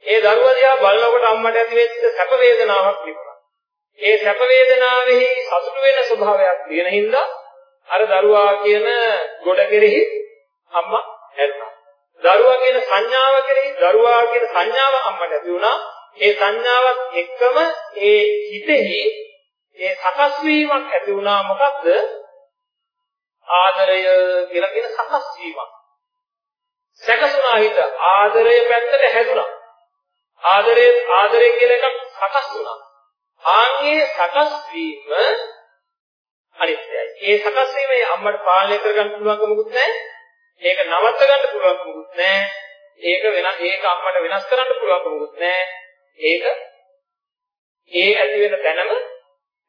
ඒ දරුවා දිහා බලනකොට අම්මට ඇති වෙච්ච සැප වේදනාවක් තිබුණා. ඒ සැප වේදනාවෙහි සතුටු වෙන ස්වභාවයක් තියෙන හින්දා අර දරුවා කියන ගොඩ කෙරෙහි අම්මා ඇරුණා. දරුවා කියන සංඥාව කෙරෙහි දරුවා කියන සංඥාව අම්මට ඇති වුණා. ඒ සංඥාවත් එක්කම ඒ හිතෙහි ඒ සකස් වීමක් ඇති වුණා මොකද්ද? ආදරය කියලා කියන සකස් වීමක්. සකසුණා හිත ආදරය පැත්තට හැදුනා. ආදරය ආදරය කියලා එකක් සකස් වුණා. ආන්ගේ සකස් වීම අනිත්‍යයි. ඒ සකස් වීම අම්මට පාලනය කරගන්න පුළුවන්කමකුත් නැහැ. ඒක නවත්ත ගන්න පුළුවන්කමකුත් නැහැ. ඒක වෙන ඒක අම්මට වෙනස් කරන්න පුළුවන්කමකුත් නැහැ. ඒක ඒ ඇති වෙන තැනම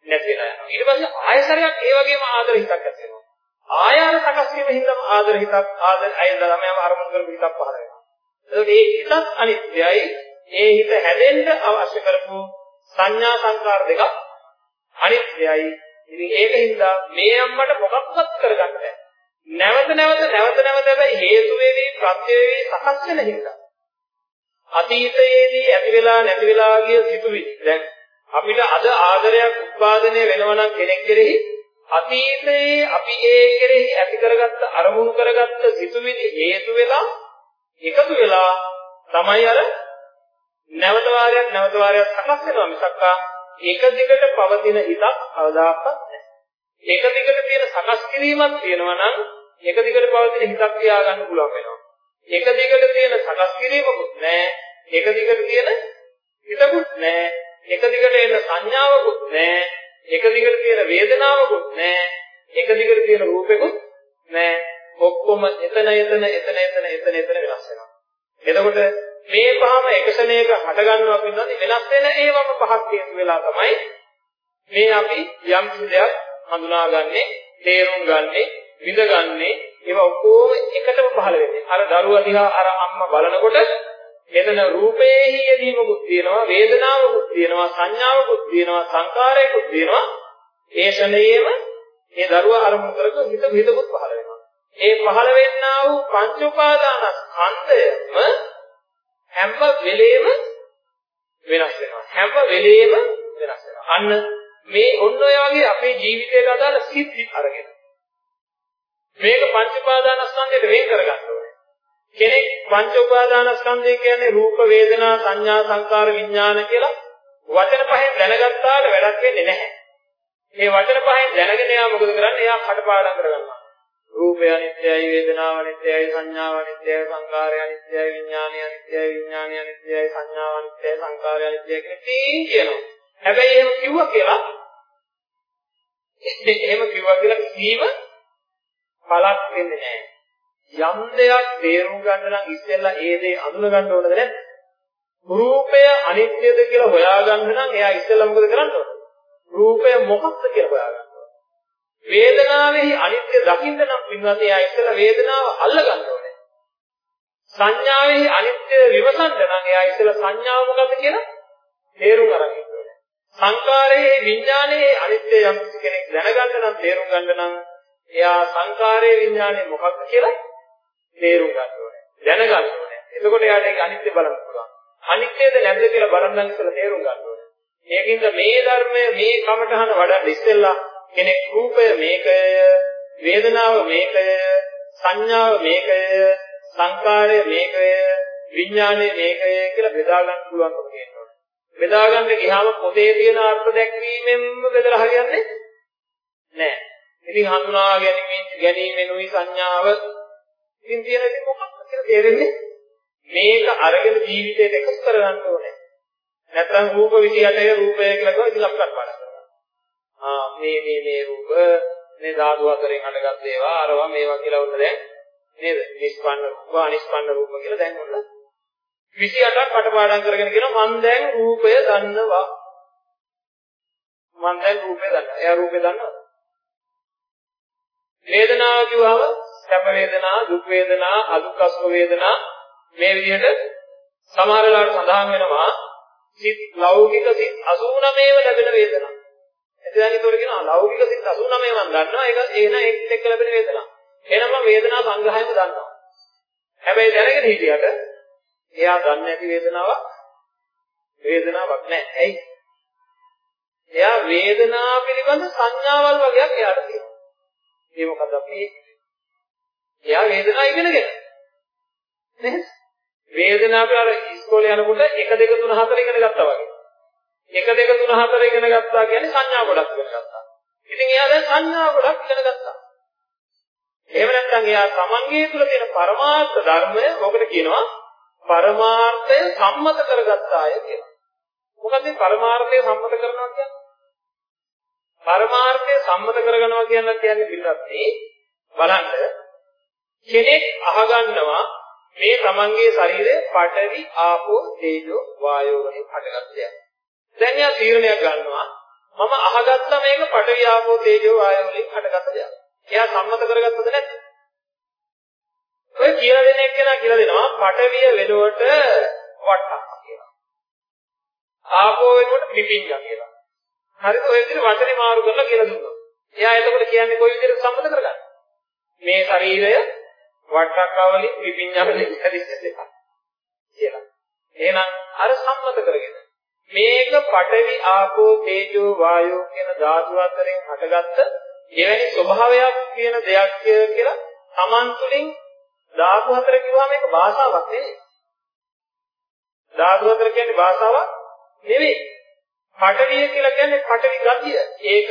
නැති වෙලා යනවා. ඊට පස්සේ ආයසරයක් ඒ වගේම ආදර හිතක් ඇති වෙනවා. ආයාර සකස් වීම හින්දාම ආදර හිතක් ආදර අයින් ළමයාම අරමුණු කරපු හිතක් පහළ වෙනවා. එතකොට මේ හිතත් අනිත්‍යයි. ඒ හිත හැදෙන්න අවශ්‍ය කරපු සංඥා සංකාර දෙකක් අනිත්‍යයි. ඉතින් ඒකින්ද මේ අම්මට මොකක්වත් කරගන්න බැහැ. නැවත නැවත නැවත නැවත හේතු වේවි ප්‍රත්‍ය වේවි සකස් වෙන හින්දා අතීතයේදී ඇති වෙලා නැති වෙලා ගිය සිතුවිලි. දැන් අපිට අද ආදරයක් උත්පාදනය වෙනවා නම් කෙනෙක් කෙරෙහි අතීතයේ අපි ඒ කෙරෙහි ඇති කරගත්ත අරමුණු කරගත්ත සිතුවිලි හේතු වෙලා එකතු වෙලා තමයි අර නැවත වාරයක් නැවත වාරයක් සකස් වෙනවා මිසක්කා එක දිගට පවතින හිතක් අවදාපත් නැහැ. එක දිගට තියෙන සකස් කිරීමක් තියෙනවා නම් එක දිගට පවතින හිතක් තියාගන්න පුළුවන් වෙනවා. එක දිගට තියෙන සකස් කිරීමකුත් නැහැ. එක දිගට තියෙන හිතකුත් නැහැ. එක දිගට එන සංඥාවකුත් නැහැ. එක දිගට තියෙන වේදනාවකුත් නැහැ. එක දිගට තියෙන රූපෙකුත් නැහැ. ඔක්කොම එතන එතන එතන එතන එතන එතන වෙනස් වෙනවා. එතකොට මේ පහම එක ශරණයක හට ගන්නවා කියනවානේ වෙනස් වෙන ඒවම පහක් හේතු වෙලා තමයි මේ අපි යම් දෙයක් හඳුනාගන්නේ, තේරුම් ගන්නේ, විඳගන්නේ ඒවා ඔක්කොම එකටම පහළ වෙන්නේ. අර දරුවා දිහා අර අම්මා බලනකොට එතන රූපේහි යෙදීමකුත් තියෙනවා, වේදනාවකුත් තියෙනවා, සංඥාවකුත් තියෙනවා, සංකාරයකුත් තියෙනවා. ඒ ශරණයේම ඒ දරුවා අරමුණු කරගෙන හිත හිතකුත් පහළ වෙනවා. ඒ පහළ වෙන්නා වූ පංච උපාදානස්කන්ධයම හැම වෙලේම වෙනස් වෙනවා. හැම වෙලේම වෙනස් වෙනවා. අන්න මේ ඔන්න ඔය වගේ අපේ ජීවිතයට අදාළ සිද්ධි අරගෙන මේක පංච උපාදානස්කන්ධයට වෙන් කරගන්න ඕනේ. කෙනෙක් පංච උපාදානස්කන්ධය කියන්නේ රූප වේදනා සංඥා සංකාර විඥාන කියලා වචන පහෙන් දැනගත්තාට වැඩක් වෙන්නේ නැහැ. මේ වචන පහෙන් දැනගෙන යා මොකද කරන්නේ? එයා කටපාඩම් කරගන්නවා. රූපය අනිත්‍යයි වේදනාව අනිත්‍යයි සංඥාව අනිත්‍යයි සංකාරය අනිත්‍යයි විඥානය අනිත්‍යයි විඥානය අනිත්‍යයි සංඥාව අනිත්‍යයි සංකාරය අනිත්‍යයි කියලා තීන් කියනවා. හැබැයි එහෙම කිව්වා කියලා එහෙම කිව්වා කියලා කිසිම පළක් වෙන්නේ නැහැ. යම් දෙයක් තේරුම් ගන්න නම් ඉස්සෙල්ලා ඒ දේ අඳුන ගන්න ඕනද නැද්ද? රූපය අනිත්‍යද කියලා හොයාගන්න නම් එයා ඉස්සෙල්ලා මොකද කරන්න ඕන? රූපය මොකක්ද කියලා හොයාගන්න. වේදනාවේ අනිත්‍ය දකින්න නම් පින්වත් එයා ඉස්සෙල්ලා වේදනාව අල්ලගන්න ඕනේ. සංඥාවේ අනිත්‍ය විමසන්න නම් එයා ඉස්සෙල්ලා සංඥාව මොකක්ද කියලා තේරුම් අරන් ඉන්න ඕනේ. සංකාරයේ විඥානයේ අනිත්‍ය යම් කෙනෙක් දැනගන්න නම් තේරුම් ගන්න නම් එයා සංකාරයේ විඥානයේ මොකක්ද කියලා තේරුම් ගන්න ඕනේ. දැනගන්න ඕනේ. එතකොට එයාට ඒක අනිත්‍ය බලන්න පුළුවන්. අනිත්‍යද නැද්ද කියලා බලන්න ඉස්සෙල්ලා තේරුම් ගන්න ඕනේ. ඒකින්ද මේ ධර්මය මේ කමඨහන වඩා ඉස්සෙල්ලා කෙනෙක් රූපය මේකය වේදනාව මේකය සංඥාව මේකය සංකාරය මේකය විඥානය මේකය කියලා බෙදා ගන්න පුළුවන්කම තියෙනවා. බෙදා ගන්න ගියාම පොතේ තියෙන අර්ථ දැක්වීමෙන්ම බෙදලා හරියන්නේ නැහැ. ඉතින් හඳුනා ගැනීම ගැනීමෙනුයි සංඥාව ඉතින් තියෙන ඉතින් මොකක්ද කියලා තේරෙන්නේ? මේක අරගෙන ජීවිතයට එකතු කරගන්න ඕනේ. නැත්නම් රූප 28 රූපය කියලා කිව්වා ඉතින් අපිට පාඩම් ආ මේ මේ මේ රූප මේ ධාතු හතරෙන් හටගත් ඒවා අරවා මේවා කියලා උන්න දැන් නේද? නිස්පන්න රූප අනිස්පන්න රූප කියලා දැන් උන්න 28ක් කටපාඩම් කරගෙන කියනවා මම දැන් රූපය දන්නවා. මම දැන් රූපය දන්නවා. එයා රූපය දන්නවද වේදනාව කිව්වම සැප වේදනා දුක් වේදනා අදුක්ඛස්ම වේදනා මේ විදිහට සමහර වෙලාවට සඳහන් වෙනවා සිත් ලෞකික සිත් 89ව ලැබෙන වේදනා එතන ඒතකොට කියනවා ලෞකික සිත් 89 මම දන්නවා ඒක එන ඒත් එක්ක ලැබෙන වේදනාව. එහෙනම් මම වේදනා සංග්‍රහයම දන්නවා. හැබැයි දැනගෙන හිටියට එයා දන්නේ නැති වේදනාවක් වේදනාවක් නැහැ. ඇයි? එයා වේදනාව පිළිබඳ සංඥාවල් වගේක් එයාට තියෙනවා. ඒ මොකද අපි එයා වේදනාව ඉගෙනගෙන. නේද? වේදනාව අපි අර ඉස්කෝලේ යනකොට 1 2 3 4 ඉගෙන ගත්තා වගේ. 1 2 3 4 ඉගෙන ගත්තා කියන්නේ සංඥා ගොඩක් ඉගෙන ගත්තා. ඉතින් එයා දැන් සංඥා ගොඩක් ඉගෙන ගත්තා. එහෙම නැත්නම් එයා තමන්ගේ තුළ තියෙන පරමාර්ථ ධර්මය ඔකට කියනවා පරමාර්ථය සම්මත කරගත්ත අය කියලා. මොකද මේ පරමාර්ථය සම්මත කරනවා කියන්නේ? පරමාර්ථය සම්මත කරගනවා කියන කියන්නේ පිළිගත් මේ බලන්න කෙනෙක් අහගන්නවා මේ තමන්ගේ ශරීරය පඨවි ආපෝ තේජෝ වායෝ වලින් හටගත් දෙයක්. දැන් එයා තීරණයක් ගන්නවා මම අහගත්තා මේක පඨවි ආපෝ තේජෝ ආයෝ වලින් හටගත්ත දෙයක්. එයා සම්මත කරගත්තද නැද්ද? ඔය කියලා දෙන එක්කෙනා කියලා දෙනවා පඨවිය වෙනුවට වට්ටක් කියලා. ආපෝ වෙනුවට පිපිඤ්ඤා කියලා. හරිද? ඔය විදිහට වචනේ මාරු කරලා කියලා දුන්නා. එයා එතකොට කියන්නේ කොයි විදිහට සම්මත කරගන්නද? මේ ශරීරය වට්ටක් වලින් පිපිඤ්ඤා වලින් හැදිච්ච දෙයක්. කියලා. එහෙනම් අර සම්මත කරගෙන මේක පඨවි ආපෝ තේජෝ වායෝ කියන ධාතු අතරින් හටගත්ත එවැනි ස්වභාවයක් කියන දෙයක් කියලා Taman තුලින් ධාතු හතර කිව්වම ඒක භාෂාවක් නෙවෙයි. ධාතු හතර කියන්නේ භාෂාවක් නෙවෙයි. පඨවිය කියලා කියන්නේ පඨවි ගතිය. ඒක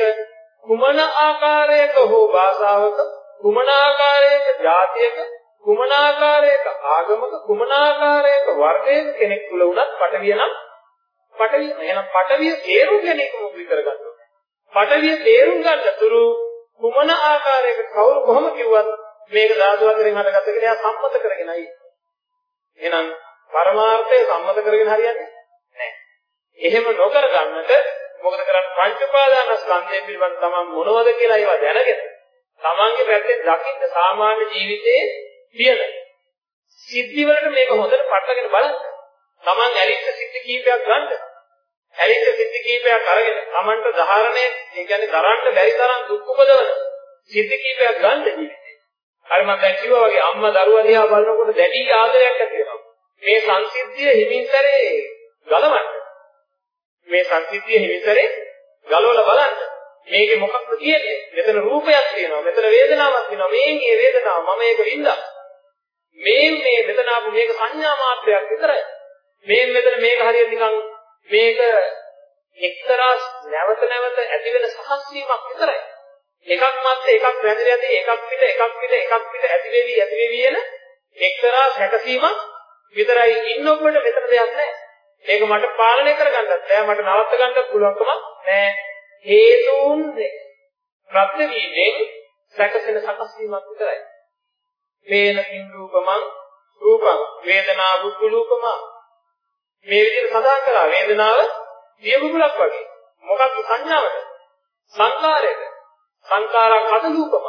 කුමන ආකාරයක හෝ භාෂාවක කුමන ආකාරයක જાතියක කුමන ආකාරයක ආගමක කුමන ආකාරයක වර්ගයක කෙනෙක් තුල උනත් පඨවිය නම් පඨවිය එහෙනම් පඨවිය තේරුම් ගැනීම මුල් කරගන්න ඕනේ. පඨවිය තේරුම් ගන්න තුරු කුමන ආකාරයක කවුරු කොහොම කිව්වත් මේක ධාතු අතරින් හටගත්ත කියලා එයා සම්මත කරගෙනයි. එහෙනම් පරමාර්ථය සම්මත කරගෙන හරියන්නේ නැහැ. එහෙම නොකර ගන්නට මොකද කරන්නේ පංච උපාදාන ස්කන්ධය පිළිබඳ තමන් මොනවද කියලා ඒවා දැනගෙන තමන්ගේ පැත්තෙන් දකින්න සාමාන්‍ය ජීවිතයේ තියෙන සිද්ධි වලට මේක හොඳට පටලගෙන බලන්න. තමන් ඇලිච්ච සිද්ධි කීපයක් ගන්න. ඇලිච්ච සිද්ධි කීපයක් අරගෙන තමන්ට ධාරණය, ඒ කියන්නේ දරන්න බැරි තරම් දුක් උපදවන සිද්ධි කීපයක් ගන්න ජීවිතේ. අර මම දැන් කිව්වා වගේ අම්මා දරුවා දිහා බලනකොට දැඩි ආදරයක් ඇති වෙනවා. මේ සංසිද්ධිය හිමින්තරේ ගලවන්න. මේ සංසිද්ධිය හිමින්තරේ ගලවලා බලන්න. මේකේ මොකක්ද තියෙන්නේ? මෙතන රූපයක් තියෙනවා. මෙතන වේදනාවක් තියෙනවා. මේ මේ වේදනාව මම ඒක වින්දා. මේ මේ මෙතන ආපු මේක සංඥා මාත්‍රයක් විතරයි. මේ මෙතන මේක හරියට නිකන් මේක එක්තරා නැවත නැවත ඇති වෙන සකස් වීමක් විතරයි. එකක් මැත්තේ එකක් රැඳිලා ඇති එකක් පිට එකක් පිට එකක් පිට ඇති වෙවි ඇති වෙවි එන එක්තරා සැකසීමක් විතරයි ඉන්නකොට මෙතන දෙයක් නැහැ. ඒක මට පාලනය කරගන්නත් බෑ මට නවත්ත ගන්නත් පුළුවන්කමක් නැහැ. හේතුන් ප්‍රත්‍ය වීමෙන් සැකසෙන සකස් වීමක් විතරයි. වේන කිං රූපමං රූපං වේදනා බුද්ධලූපම මේ විදිහට සඳහන් කළා වේදනාව දියබුබුලක් වගේ. මොකක්ද සංඥාවට? සංකාරයට. සංකාරා කදලූපම.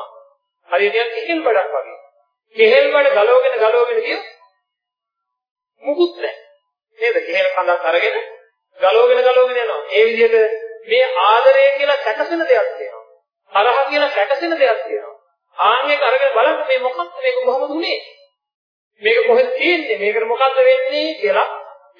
හරියට කෙහෙල් බඩක් වගේ. කෙහෙල් බඩ ගලවගෙන ගලවගෙන ගිය මුකුත් නැහැ. නේද? කෙහෙල් කඳක් අරගෙන ගලවගෙන ගලවගෙන යනවා. ඒ විදිහට මේ ආදරය කියලා සැකසෙන දෙයක් තියෙනවා. තරහ කියලා සැකසෙන දෙයක් තියෙනවා. ආන්‍යක අරගෙන බලන්න මේ මොකක්ද මේක කොහොමද උනේ? මේක කොහෙද තියෙන්නේ? මේකට මොකද්ද වෙන්නේ කියලා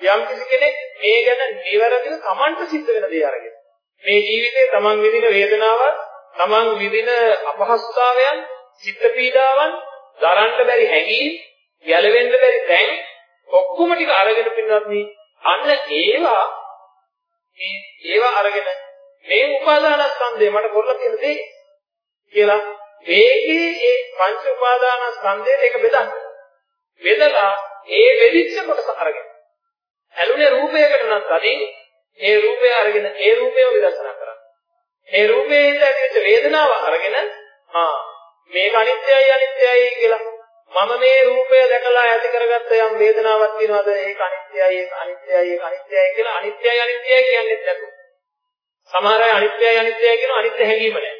යම් කිසි කෙනෙක් මේ ගැන නිවැරදිව Tamanට සිද්ධ වෙන දේ අරගෙන මේ ජීවිතේ Taman විඳින වේදනාවක්, Taman විඳින අපහසුතාවයන්, චිත්ත පීඩාවන්, දරන්න බැරි හැඟීම්, ගැලවෙන්න බැරි තැන් ඔක්කොම ටික අරගෙන පින්නත් අන්න ඒවා මේ ඒවා අරගෙන මේ උපාදානස්කන්ධය මට කරලා තියෙන දේ කියලා මේකේ ඒ පංච උපාදානස්කන්ධයට ඒක බෙදන්න. බෙදලා ඒ වෙදිච්ච කොටස අරගෙන. ඇලුනේ රූපයකට නම් තදින් ඒ රූපය අරගෙන ඒ රූපයම විදර්ශනා කරන්න. ඒ රූපයේ ඇතිවෙච්ච වේදනාව අරගෙන ආ මේක අනිත්‍යයි අනිත්‍යයි කියලා මම මේ රූපය දැකලා ඇති කරගත්ත යම් වේදනාවක් තියෙනවද ඒක අනිත්‍යයි ඒක අනිත්‍යයි ඒක අනිත්‍යයි කියලා අනිත්‍යයි අනිත්‍යයි කියන්නේ නැතු. සමහර අය අනිත්‍යයි අනිත්‍යයි කියන අනිත්‍ය හැඟීම නැහැ.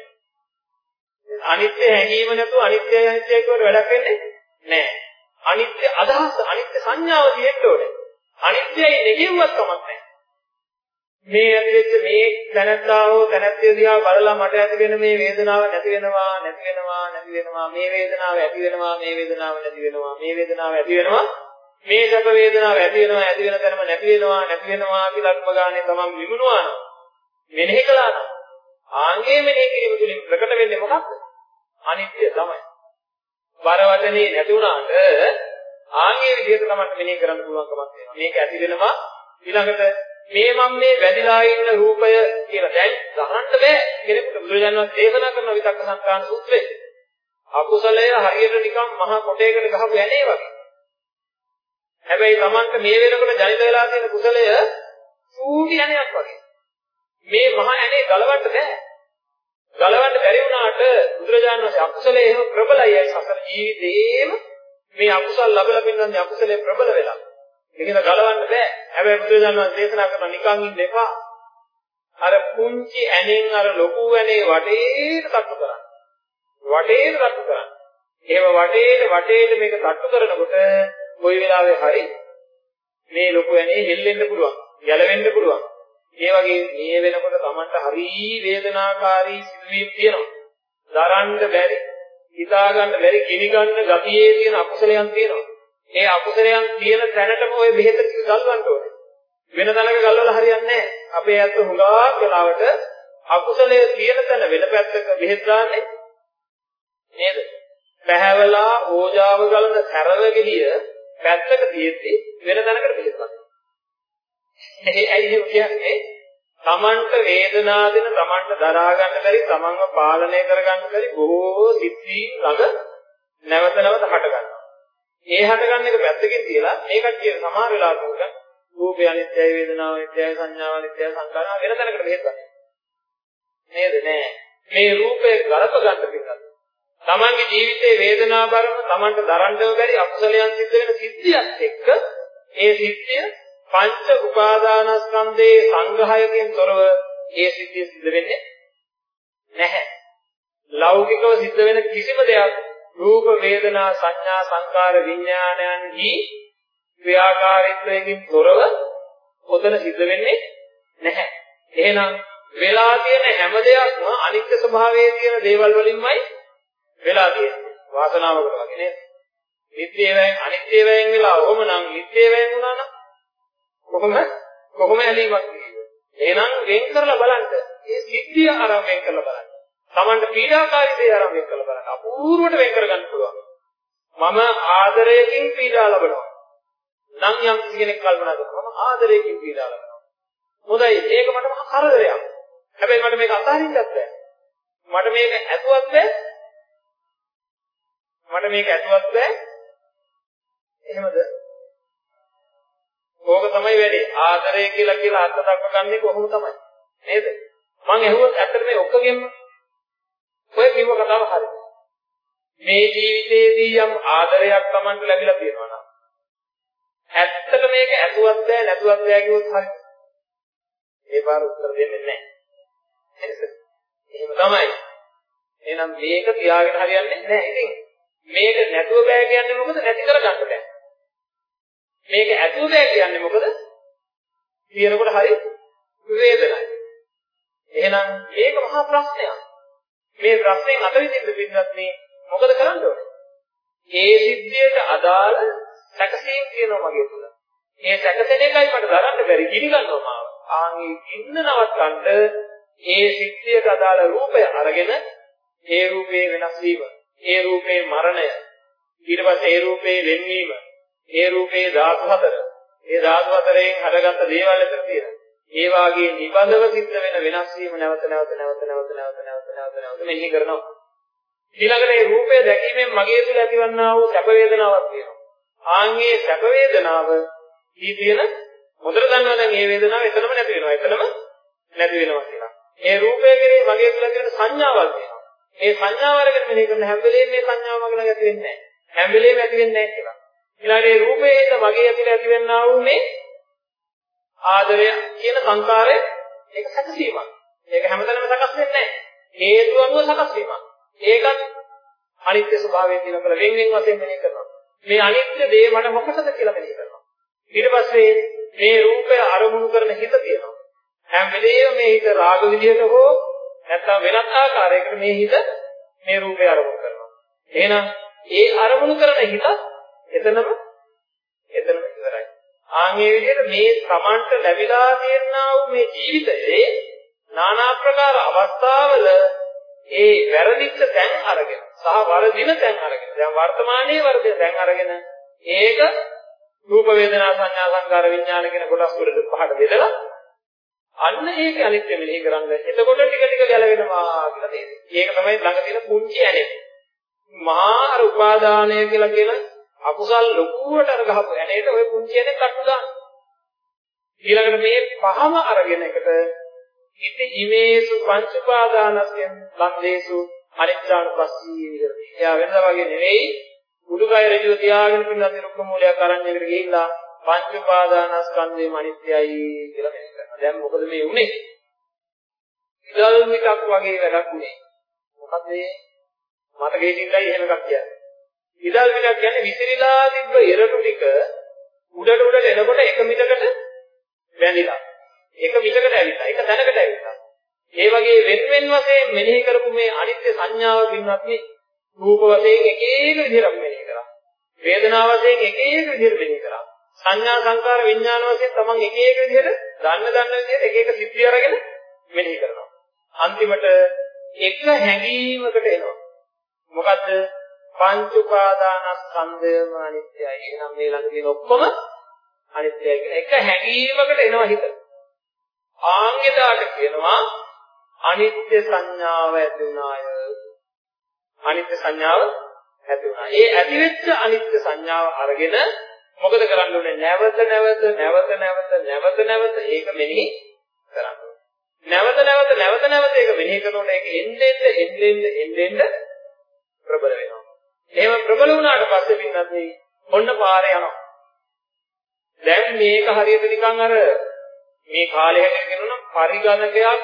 අනිත්‍ය හැඟීම නැතුව අනිත්‍යයි අනිත්‍යයි කියවට වැඩක් වෙන්නේ නැහැ. අනිත්‍ය අදහස අනිත්‍ය සංඥාව තියෙන්න ඕනේ. අනිත්‍යයි නෙගෙව්වත් කමක් නැහැ. මේ ඇතිවෙච්ච මේ දැනත්තා හෝ දැනත්තිය දිහා බලලා මට ඇති වෙන මේ වේදනාව නැති වෙනවා නැති වෙනවා නැති වෙනවා. මේ වේදනාව ඇති වෙනවා මේ වේදනාව නැති වෙනවා. මේ වේදනාව ඇති වෙනවා. මේ සැප වේදනාව ඇති වෙනවා ඇති වෙන තැනම නැති වෙනවා නැති වෙනවා කියලා අත්ම ගානේ තමන් විමුණුවා නම් මෙනෙහි කළා නම් ආංගේ මෙනෙහි කිරීම තුළින් ප්‍රකට වෙන්නේ මොකක්ද? අනිත්‍ය තමයි. වරවදනේ නැති වුණාට ආංගේ විදිහට තමයි මෙනෙහි කරන්න පුළුවන්කමක් වෙනවා මේක ඇති වෙනවා ඊළඟට මේ මම මේ වැදිලා ඉන්න රූපය කියලා දැන් ගහන්න බෑ කෙනෙකුට බුදුරජාණන් වහන්සේ දේශනා කරන විතක්ක සංකාන සූත්‍රයේ අකුසලය හරියට නිකන් මහා කොටයකට ගහපු ඇනේ වගේ. හැබැයි Tamanට මේ වෙනකොට ජනිත වෙලා තියෙන කුසලය සූටි ඇණයක් වගේ. මේ මහා ඇනේ ගලවන්න බෑ. ගලවන්න බැරි වුණාට බුදුරජාණන් වහන්සේ අකුසලයේ එහෙම ප්‍රබලයි සසර ජීවිතේම මේ අකුසල් ලැබලා පින්නන්නේ අකුසලයේ ප්‍රබල වෙලා. ඒකන ගලවන්න බෑ. හැබැයි බුදුරජාණන් දේශනා කරන නිකන් ඉන්න එපා. අර පුංචි ඇණෙන් අර ලොකු ඇණේ වටේට තට්ටු කරන්න. වටේට තට්ටු කරන්න. එහෙම වටේට වටේට මේක තට්ටු කරනකොට කොයි වෙලාවෙ හරි මේ ලොකු ඇණේ හෙල්ලෙන්න පුළුවන්. ගැලවෙන්න පුළුවන්. ඒ වගේ මේ වෙනකොට Tamanට හරි වේදනාකාරී සිදුවීම් තියෙනවා. දරන්න බැරි, හිතා ගන්න බැරි, කිනි ගන්න ගතියේ තියෙන අකුසලයන් තියෙනවා. ඒ අකුසලයන් තියෙන තැනටම ওই බෙහෙත ටික ගල්වන්න ඕනේ. වෙන තැනක ගල්වලා හරියන්නේ නැහැ. අපේ ඇත්ත හුඟා වෙලාවට අකුසලයේ තියෙන තැන වෙන පැත්තක බෙහෙත් දාන්නේ නේද? පැහැවලා ඕජාව ගලන සැරවගෙඩිය පැත්තක තියෙද්දි වෙන තැනකට පිළිපදිනවා. ඒ ඇයි කියන්නේ? තමන්ට වේදනා දෙන තමන්ට දරා ගන්න බැරි තමන්ව පාලනය කර ගන්න බැරි බොහෝ සිද්ධීන් ළඟ නැවත නැවත හට ගන්නවා. ඒ හට ගන්න එක පැත්තකින් තියලා මේ කට්ටිය සමහර වෙලාවක රූපය අනිත්‍යයි වේදනාව අනිත්‍යයි සංඥාව අනිත්‍යයි සංකාරා වෙන තැනකට මෙහෙත් ගන්නවා. නේද නෑ. මේ රූපය ගලප ගන්න පිටත්. තමන්ගේ ජීවිතේ වේදනා බරම තමන්ට දරන්නව බැරි අකුසලයන් සිද්ධ වෙන සිද්ධියත් එක්ක ඒ සිද්ධිය පංච උපාදානස්කන්ධයේ සංග්‍රහයකින් තොරව ඒ සිද්ධිය සිද්ධ වෙන්නේ නැහැ. ලෞකිකව සිද්ධ වෙන කිසිම දෙයක් රූප වේදනා සංඥා සංකාර විඥානයන්හි ක්‍රියාකාරීත්වයෙන් තොරව ඔතන සිද්ධ වෙන්නේ නැහැ. එහෙනම් වෙලා තියෙන හැම දෙයක්ම අනිත්‍ය ස්වභාවයේ තියෙන දේවල් වලින්මයි වෙලා තියෙන්නේ. වාසනාවකට වගේ නේද? නිත්‍ය වේයන් අනිත්‍ය වේයන් වෙලා ඔහොම නම් නිත්‍ය වේයන් වුණා නම් කොහොම කොහොම ඇලීමක් එහෙනම් වෙන් කරලා බලන්න. මේ සිද්ධිය ආරම්භ වෙන් කරලා බලන්න. Tamanට පීඩාකාරී දේ ආරම්භ වෙන් කරලා බලන්න. අපූර්වට වෙන් කරගන්න පුළුවන්. මම ආදරයකින් පීඩා ලබනවා. නම් යම් කෙනෙක් කල්පනා කරනවා මම ආදරයකින් පීඩා ලබනවා. හොඳයි ඒක මට මහා කරදරයක්. හැබැයි මට මේක අතහරින්නත් බෑ. මට මේක ඇතුවත් බෑ. මට මේක ඇතුවත් බෑ. එහෙමද? ඕක තමයි වැඩේ. ආදරය කියලා කියලා අර්ථ දක්වගන්නේ කොහොම තමයි. නේද? මම ඇහුවොත් ඇත්තට මේ ඔක්කොගෙම ඔය කිව්ව කතාව හරි. මේ ජීවිතේදී යම් ආදරයක් Tamanට ලැබිලා තියෙනවා නම් ඇත්තට මේක ඇතුවත් බෑ නැතුවත් බෑ කිව්වොත් හරි. ඒ පාර උත්තර දෙන්නේ නැහැ. එහෙම තමයි. එහෙනම් මේක තියාගෙන හරියන්නේ නැහැ. ඉතින් මේක නැතුව බෑ කියන්නේ මොකද? නැති කරගන්න බෑ. මේක ඇතුව බෑ කියන්නේ මොකද? කියනකොට හරි වේදනයි. එහෙනම් මේක මහා ප්‍රශ්නයක්. මේ ප්‍රශ්නේ අත විදිහට පින්නත් මේ මොකද කරන්න ඕනේ? ඒ සිද්ධියට අදාළ සැකසීම් තියෙනවා මගේ තුල. ඒ සැකසෙන එකයි මට දරන්න බැරි කිරිගන්නවා මාව. ආන්ගේ ඉන්න නවත්තන්න ඒ සිද්ධියට අදාළ රූපය අරගෙන ඒ රූපේ වෙනස් වීම, ඒ රූපේ මරණය, ඊට පස්සේ ඒ රූපේ වෙන්වීම, ඒ රූපේ ධාතු හතර. ඒ ධාතු හතරෙන් හටගත්ත දේවල් එතන තියෙනවා. ඒ වාගේ නිබඳව සිද්ධ වෙන වෙනස් වීම නැවත නැවත නැවත නැවත නැවත නැවත නැවත නැවත මෙහි කරනවා. ඊළඟට මේ රූපය දැකීමෙන් මගේ තුල ඇතිවන්නා වූ සැප වේදනාවක් තියෙනවා. ආන්ගේ සැප වේදනාව ඊ තියෙන හොඳට දන්නවා දැන් මේ වේදනාව එතනම නැති වෙනවා. එතනම නැති වෙනවා කියලා. ඒ රූපය කෙරේ මගේ තුල තියෙන සංඥාවක් තියෙනවා. මේ සංඥාව අරගෙන මෙහෙ කරන හැම වෙලේම මේ සංඥාව මග ළඟ ඇති වෙන්නේ නැහැ. හැම වෙලේම ඇති වෙන්නේ නැහැ කියලා. ඊළඟට මේ රූපයේද මගේ ඇතුලේ ඇතිවෙනා වූ මේ ආදරය කියන සංකාරය ඒක සැකසීමක්. ඒක හැමතැනම සකස් වෙන්නේ නැහැ. හේතු අනුව සකස් වීමක්. ඒකත් අනිත්‍ය ස්වභාවය කියලා කළ වෙන වෙන වශයෙන් මෙහෙ කරනවා. මේ අනිත්‍ය දේ මට මොකටද කියලා මෙහෙ කරනවා. ඊට පස්සේ මේ රූපය අරමුණු කරන හිත තියෙනවා. හැම වෙලේම මේ හිත රාග විදියට හෝ නැත්නම් වෙනත් ආකාරයකට මේ හිත මේ රූපය අරමුණු කරනවා. එහෙනම් ඒ අරමුණු කරන හිත එතනම එතනම ඉවරයි. ආන්ගේ විදිහට මේ Tamanට ලැබිලා තියෙනා වූ මේ ජීවිතයේ নানা ආකාර අවස්ථාවල ඒ වැරදිච්ච තැන් අරගෙන සහ වරදින තැන් අරගෙන දැන් වර්තමානයේ වරදින තැන් අරගෙන ඒක රූප වේදනා සංඥා සංකාර විඥාන කියන කොටස් වලට පහට බෙදලා අන්න ඒක අනිත්‍ය මෙහෙ කරන්න. එතකොට ටික ටික ගැලවෙනවා කියලා තේරෙනවා. ඒක තමයි ළඟ තියෙන පුංචි ඇනේ. මහා උපාදානය කියලා කියන අකුසල් ලොකුවට අර ගහපු ඇනේට ওই පුංචි ඇනේ කටු දාන්න. ඊළඟට මේ පහම අරගෙන එකට ඉති ඉමේසු පංච උපාදානස්යෙන් ලන්දේසු අනිච්චානුපස්සී විහෙරති. එයා වෙනදා වගේ නෙවෙයි උඩුකය රජු තියාගෙන පින්නත් රුක්ක මූලයක් අරන් එකට ගිහිල්ලා පංච උපාදානස්කන්ධේ අනිත්‍යයි කියලා මෙහෙ කරනවා. දැන් මොකද මේ උනේ? ඉදල් මිටක් වගේ වැඩක් උනේ. මොකද මේ මතකයේ ඉඳලා එහෙම එකක් කියන්නේ. ඉදල් මිටක් කියන්නේ විසිරීලා තිබ්බ ඉරටු ටික උඩට උඩට එනකොට එක මිටකට වැඳිලා. එක මිටකට ඇවිල්ලා, එක තැනකට ඇවිල්ලා. ඒ වගේ වෙන වෙන වශයෙන් මෙනෙහි කරපු මේ අනිත්‍ය සංඥාව පින්වත් මේ රූප වශයෙන් එක එක විදිහට මෙනෙහි කරා. වේදනා වශයෙන් එක එක විදිහට මෙනෙහි කරා. සංඥා සංකාර විඥාන වශයෙන් තමන් එක එක විදිහට දන්න දන්න විදිහට එක එක සිද්ධි අරගෙන මෙනෙහි කරනවා. අන්තිමට එක හැඟීමකට එනවා. මොකද්ද? පංච උපාදානස්කන්ධයම අනිත්‍යයි. එහෙනම් මේ ළඟ තියෙන ඔක්කොම අනිත්‍යයි කියන එක හැඟීමකට එනවා හිත. ආංගෙදාට කියනවා අනිත්‍ය සංඥාව ඇති වුණාය. අනිත්‍ය සංඥාව ඇති වුණා. ඒ ඇති වෙච්ච අනිත්‍ය සංඥාව අරගෙන මොකද කරන්න ඕනේ? නැවත නැවත නැවත නැවත නැවත නැවත ඒක මෙනෙහි කරන්න ඕනේ. නැවත නැවත නැවත නැවත ඒක මෙනෙහි කරනකොට ඒක එන්නේ එන්නේ එන්නේ එන්නේ ප්‍රබල වෙනවා. එහෙම ප්‍රබල වුණාට පස්සේ පින්නත් මේ ඔන්න පාරේ යනවා. දැන් මේක හරියට නිකන් අර මේ කාලේ හැදගෙන නම් පරිගණකයක්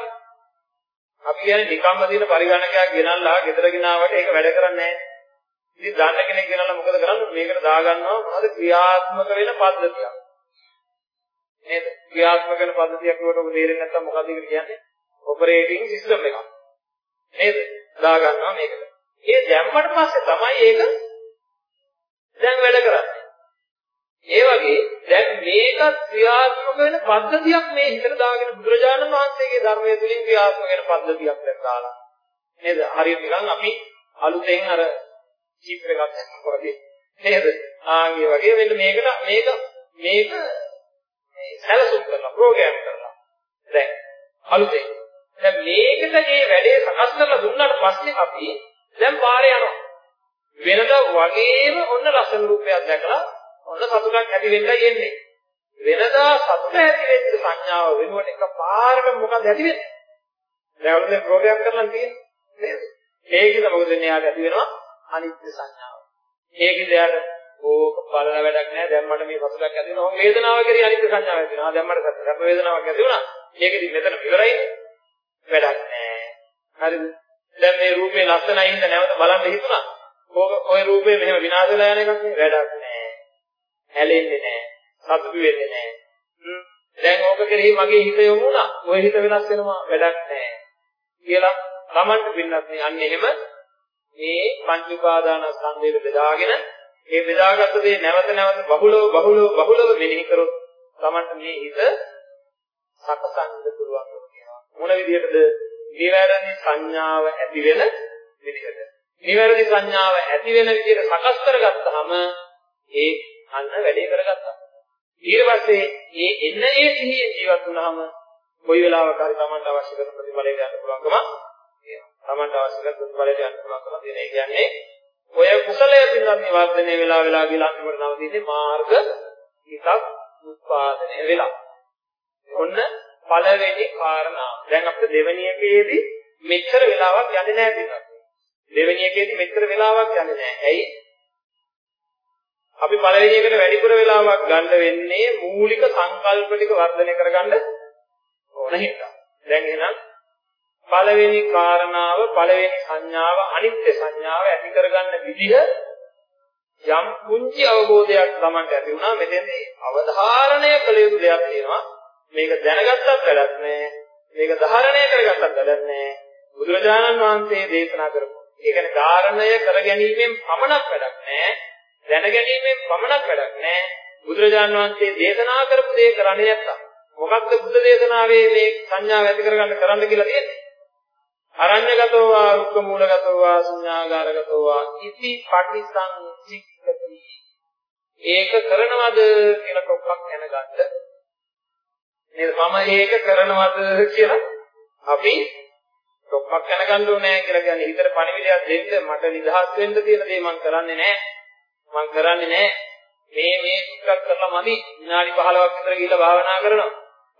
අපි කියන්නේ නිකම්ම තියෙන පරිගණකයක් ගෙනල්ලා ගෙදර ගෙනාවට ඒක වැඩ කරන්නේ නැහැ. ඉතින් දන්න කෙනෙක් ගෙනල්ලා මොකද කරන්නේ? මේකට දාගන්නවා මොනවද ක්‍රියාත්මක වෙන පද්ධතියක්. නේද? ක්‍රියාත්මක වෙන පද්ධතියක් වලට ඔබ තේරෙන්නේ නැත්නම් මොකද කියන්නේ? ඔපරේටිං සිස්ටම් එකක්. නේද? දාගන්නවා මේකට. ඒ දැම්මට පස්සේ තමයි ඒක දැන් වැඩ කරන්නේ. ඒ වගේ දැන් මේක ක්‍රියාත්මක වෙන පද්ධතියක් මේ හිතට දාගෙන බුදුරජාණන් වහන්සේගේ ධර්මයේ තුලින් ක්‍රියාත්මක වෙන පද්ධතියක් දැන් දාලා. නේද? හරියට නිකන් අපි අලුතෙන් අර චිප් එකක් හදනකොට නේද? ආන්ගේ වගේ මෙන්න මේකට මේක මේක මේ සැලසුම් කරලා ප්‍රෝග්‍රෑම් කරලා දැන් අලුතෙන් දැන් මේකට මේ වැඩේ සකස් කරලා දුන්නාට පස්සේ අපි දැන් පාරේ යනවා. වෙනදා වගේම ඔන්න රසන රූපයක් දැකලා ඔන්න සතුටක් ඇති වෙන්නයි එන්නේ. වෙනදා සතුට ඇති වෙච්ච සංඥාව වෙනුවට එකපාරට මොකද ඇති වෙන්නේ? දැන් ඔන්න ප්‍රෝග්‍රෑම් කරලා තියෙන්නේ නේද? ඒකද මොකද වෙන්නේ යාට ඇති වෙනවා අනිත්‍ය සංඥාව. ඒකද යාට ඕක බලන වැඩක් නෑ දැන් මට මේ සතුටක් ඇති වෙනවා. වේදනාව කෙරෙහි අනිත්‍ය සංඥාවක් ඇති වෙනවා. දැන් මට සැප වේදනාවක් ඇති වුණා. ඒකෙදි මෙතන ඉවරයි. වැඩක් නෑ. හරිද? දැන් මේ රූපේ ලස්සනයි හින්දා නැවත බලන්න හිතුණා. ඕක ওই රූපේ මෙහෙම විනාශ වෙලා යන එකක් නේ වැඩක් නෑ. හැලෙන්නේ නෑ. සතුටු වෙන්නේ නෑ. දැන් ඕක කෙරෙහි මගේ හිත යොමු වුණා. ওই හිත වෙනස් වෙනවා වැඩක් නෑ. කියලා Tamanට පින්නත් නේ අන්න එහෙම මේ පංච උපාදානස්කන්ධය බෙදාගෙන ඒ බෙදාගත්ත දේ නැවත නැවත බහුලව බහුලව බහුලව මෙනෙහි කරොත් Tamanට මේ හිත සකසන්න පුළුවන් වෙනවා. මොන විදිහටද? නිවැරදි සංඥාව ඇති වෙන විදිහට. නිවැරදි සංඥාව ඇති වෙන විදිහට සකස් කරගත්තාම ඒ අන්න වැඩේ කරගත්තා. ඊට පස්සේ මේ එන්න ඒ සිහිය ජීවත් වුණාම කොයි වෙලාවක හරි Tamanට අවශ්‍ය කරන ප්‍රතිඵලයට යන්න පුළුවන්කම තියෙනවා. Tamanට අවශ්‍ය කරන ප්‍රතිඵලයට යන්න පුළුවන්කම තියෙන. ඒ කියන්නේ ඔය කුසලය පිළිබඳ නිවර්ධනය වෙලා වෙලා ගිලා අන්තිමට නවතින්නේ මාර්ග හිතක් උත්පාදනය වෙලා. ඔන්න පළවෙනි කාරණා. දැන් අපිට දෙවෙනි එකේදී මෙච්චර වෙලාවක් යන්නේ නැහැ පිටත්. දෙවෙනි එකේදී මෙච්චර වෙලාවක් යන්නේ නැහැ. ඇයි? අපි පළවෙනි එකට වැඩිපුර වෙලාවක් ගන්න වෙන්නේ මූලික සංකල්ප ටික වර්ධනය කරගන්න ඕන හින්දා. දැන් එහෙනම් පළවෙනි කාරණාව පළවෙනි සංඥාව අනිත්‍ය සංඥාව ඇති කරගන්න විදිහ යම් කුංචි අවබෝධයක් Tamanට ඇති වුණා මෙතෙන්දී අවධාරණය කළ යුතු දෙයක් තියෙනවා මේක දැනගත්තත් වැඩක් නැහැ මේක ධාරණය කරගත්තත් වැඩක් නැහැ බුදුරජාණන් වහන්සේ දේශනා කරපු ඒ කියන්නේ ධාරණය කර ගැනීමෙන් පමණක් වැඩක් නැහැ දැන ගැනීමෙන් පමණක් වැඩක් නැහැ. බුදුරජාන් වහන්සේ දේශනා කරපු දේ කරන්නේ නැත්තම්. මොකක්ද බුද්ධ දේශනාවේ මේ සංඥාව ඇති කරගන්න කරන්න කියලා තියෙන්නේ? අරඤ්‍යගතෝ වා රුක්ක මූලගතෝ වා ශුඤ්ඤාගාරගතෝ වා ඉති පටිසංචික්කති. ඒක කරනවද කියලා කොක්කක් දැනගන්න. නේද? මම ඒක කරනවද කියලා අපි කොක්කක් දැනගන්න ඕනේ කියලා කියන්නේ හිතට පණිවිඩයක් දෙන්න මට නිදහස් වෙන්න තියෙන දේ මම කරන්නේ නැහැ. මම කරන්නේ නැහැ. මේ මේ සුක්කක් කරලා මදි විනාඩි 15ක් විතර ගිහිල්ලා භාවනා කරනවා.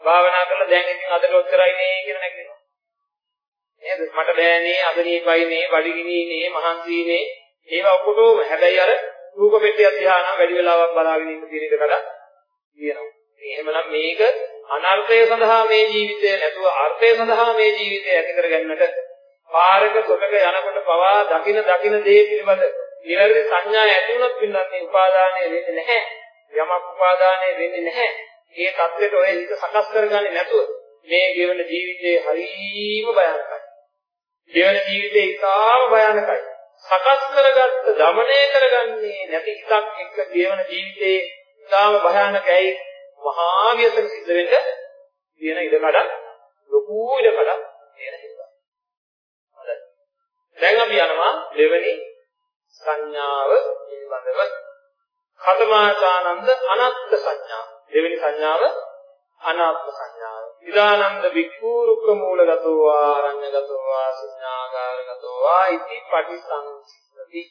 භාවනා කරලා දැන් ඉතින් අදට ඔච්චරයි නේ කියලා නැගිනවා. නේද? මට බෑනේ අදනීපයි නේ, බඩගිනි නේ, මහන්සි නේ. ඒවා ඔක්කොටම හැබැයි අර රූප පෙට්ටිය දිහා නම් වැඩි වෙලාවක් බලාගෙන ඉන්න තියෙන එකකට කියනවා. එහෙමනම් මේක අනර්ථය සඳහා මේ ජීවිතය නැතුව අර්ථය සඳහා මේ ජීවිතය ඇති කරගන්නට පාරක කොටක යනකොට පවා දකින දකින දේ පිළිබඳ නිවැරදි සංඥා ඇති වුණොත් පින්නන්නේ උපාදානය වෙන්නේ නැහැ. යමක් උපාදානය වෙන්නේ නැහැ. මේ தත්වෙට ඔය හිත සකස් කරගන්නේ නැතුව මේ ජීවන ජීවිතේ හරීම භයානකයි. ජීවන ජීවිතේ ඉතාම භයානකයි. සකස් කරගත්ත දමණය කරගන්නේ නැති හිතක් එක්ක ජීවන ජීවිතේ ඉතාම භයානකයි. මහා ව්‍යසන සිද්ධ වෙන්න තියෙන ඉඩකඩක් ලොකු ඉඩකඩක් තියෙන හින්දා. හරි. දැන් අපි යනවා දෙවෙනි සංඥා පරමාචානන්ද අනත්ත් සංඥා. දෙවෙනි සංඥාව අනාත්ම සංඥාව. ඉදානන්ද වික්ඛු රුක්ක මූලගතෝ වා අරඤ්‍යගතෝ වා සංඥාකාරගතෝ වා ඉති පටිසංසිද්ධති.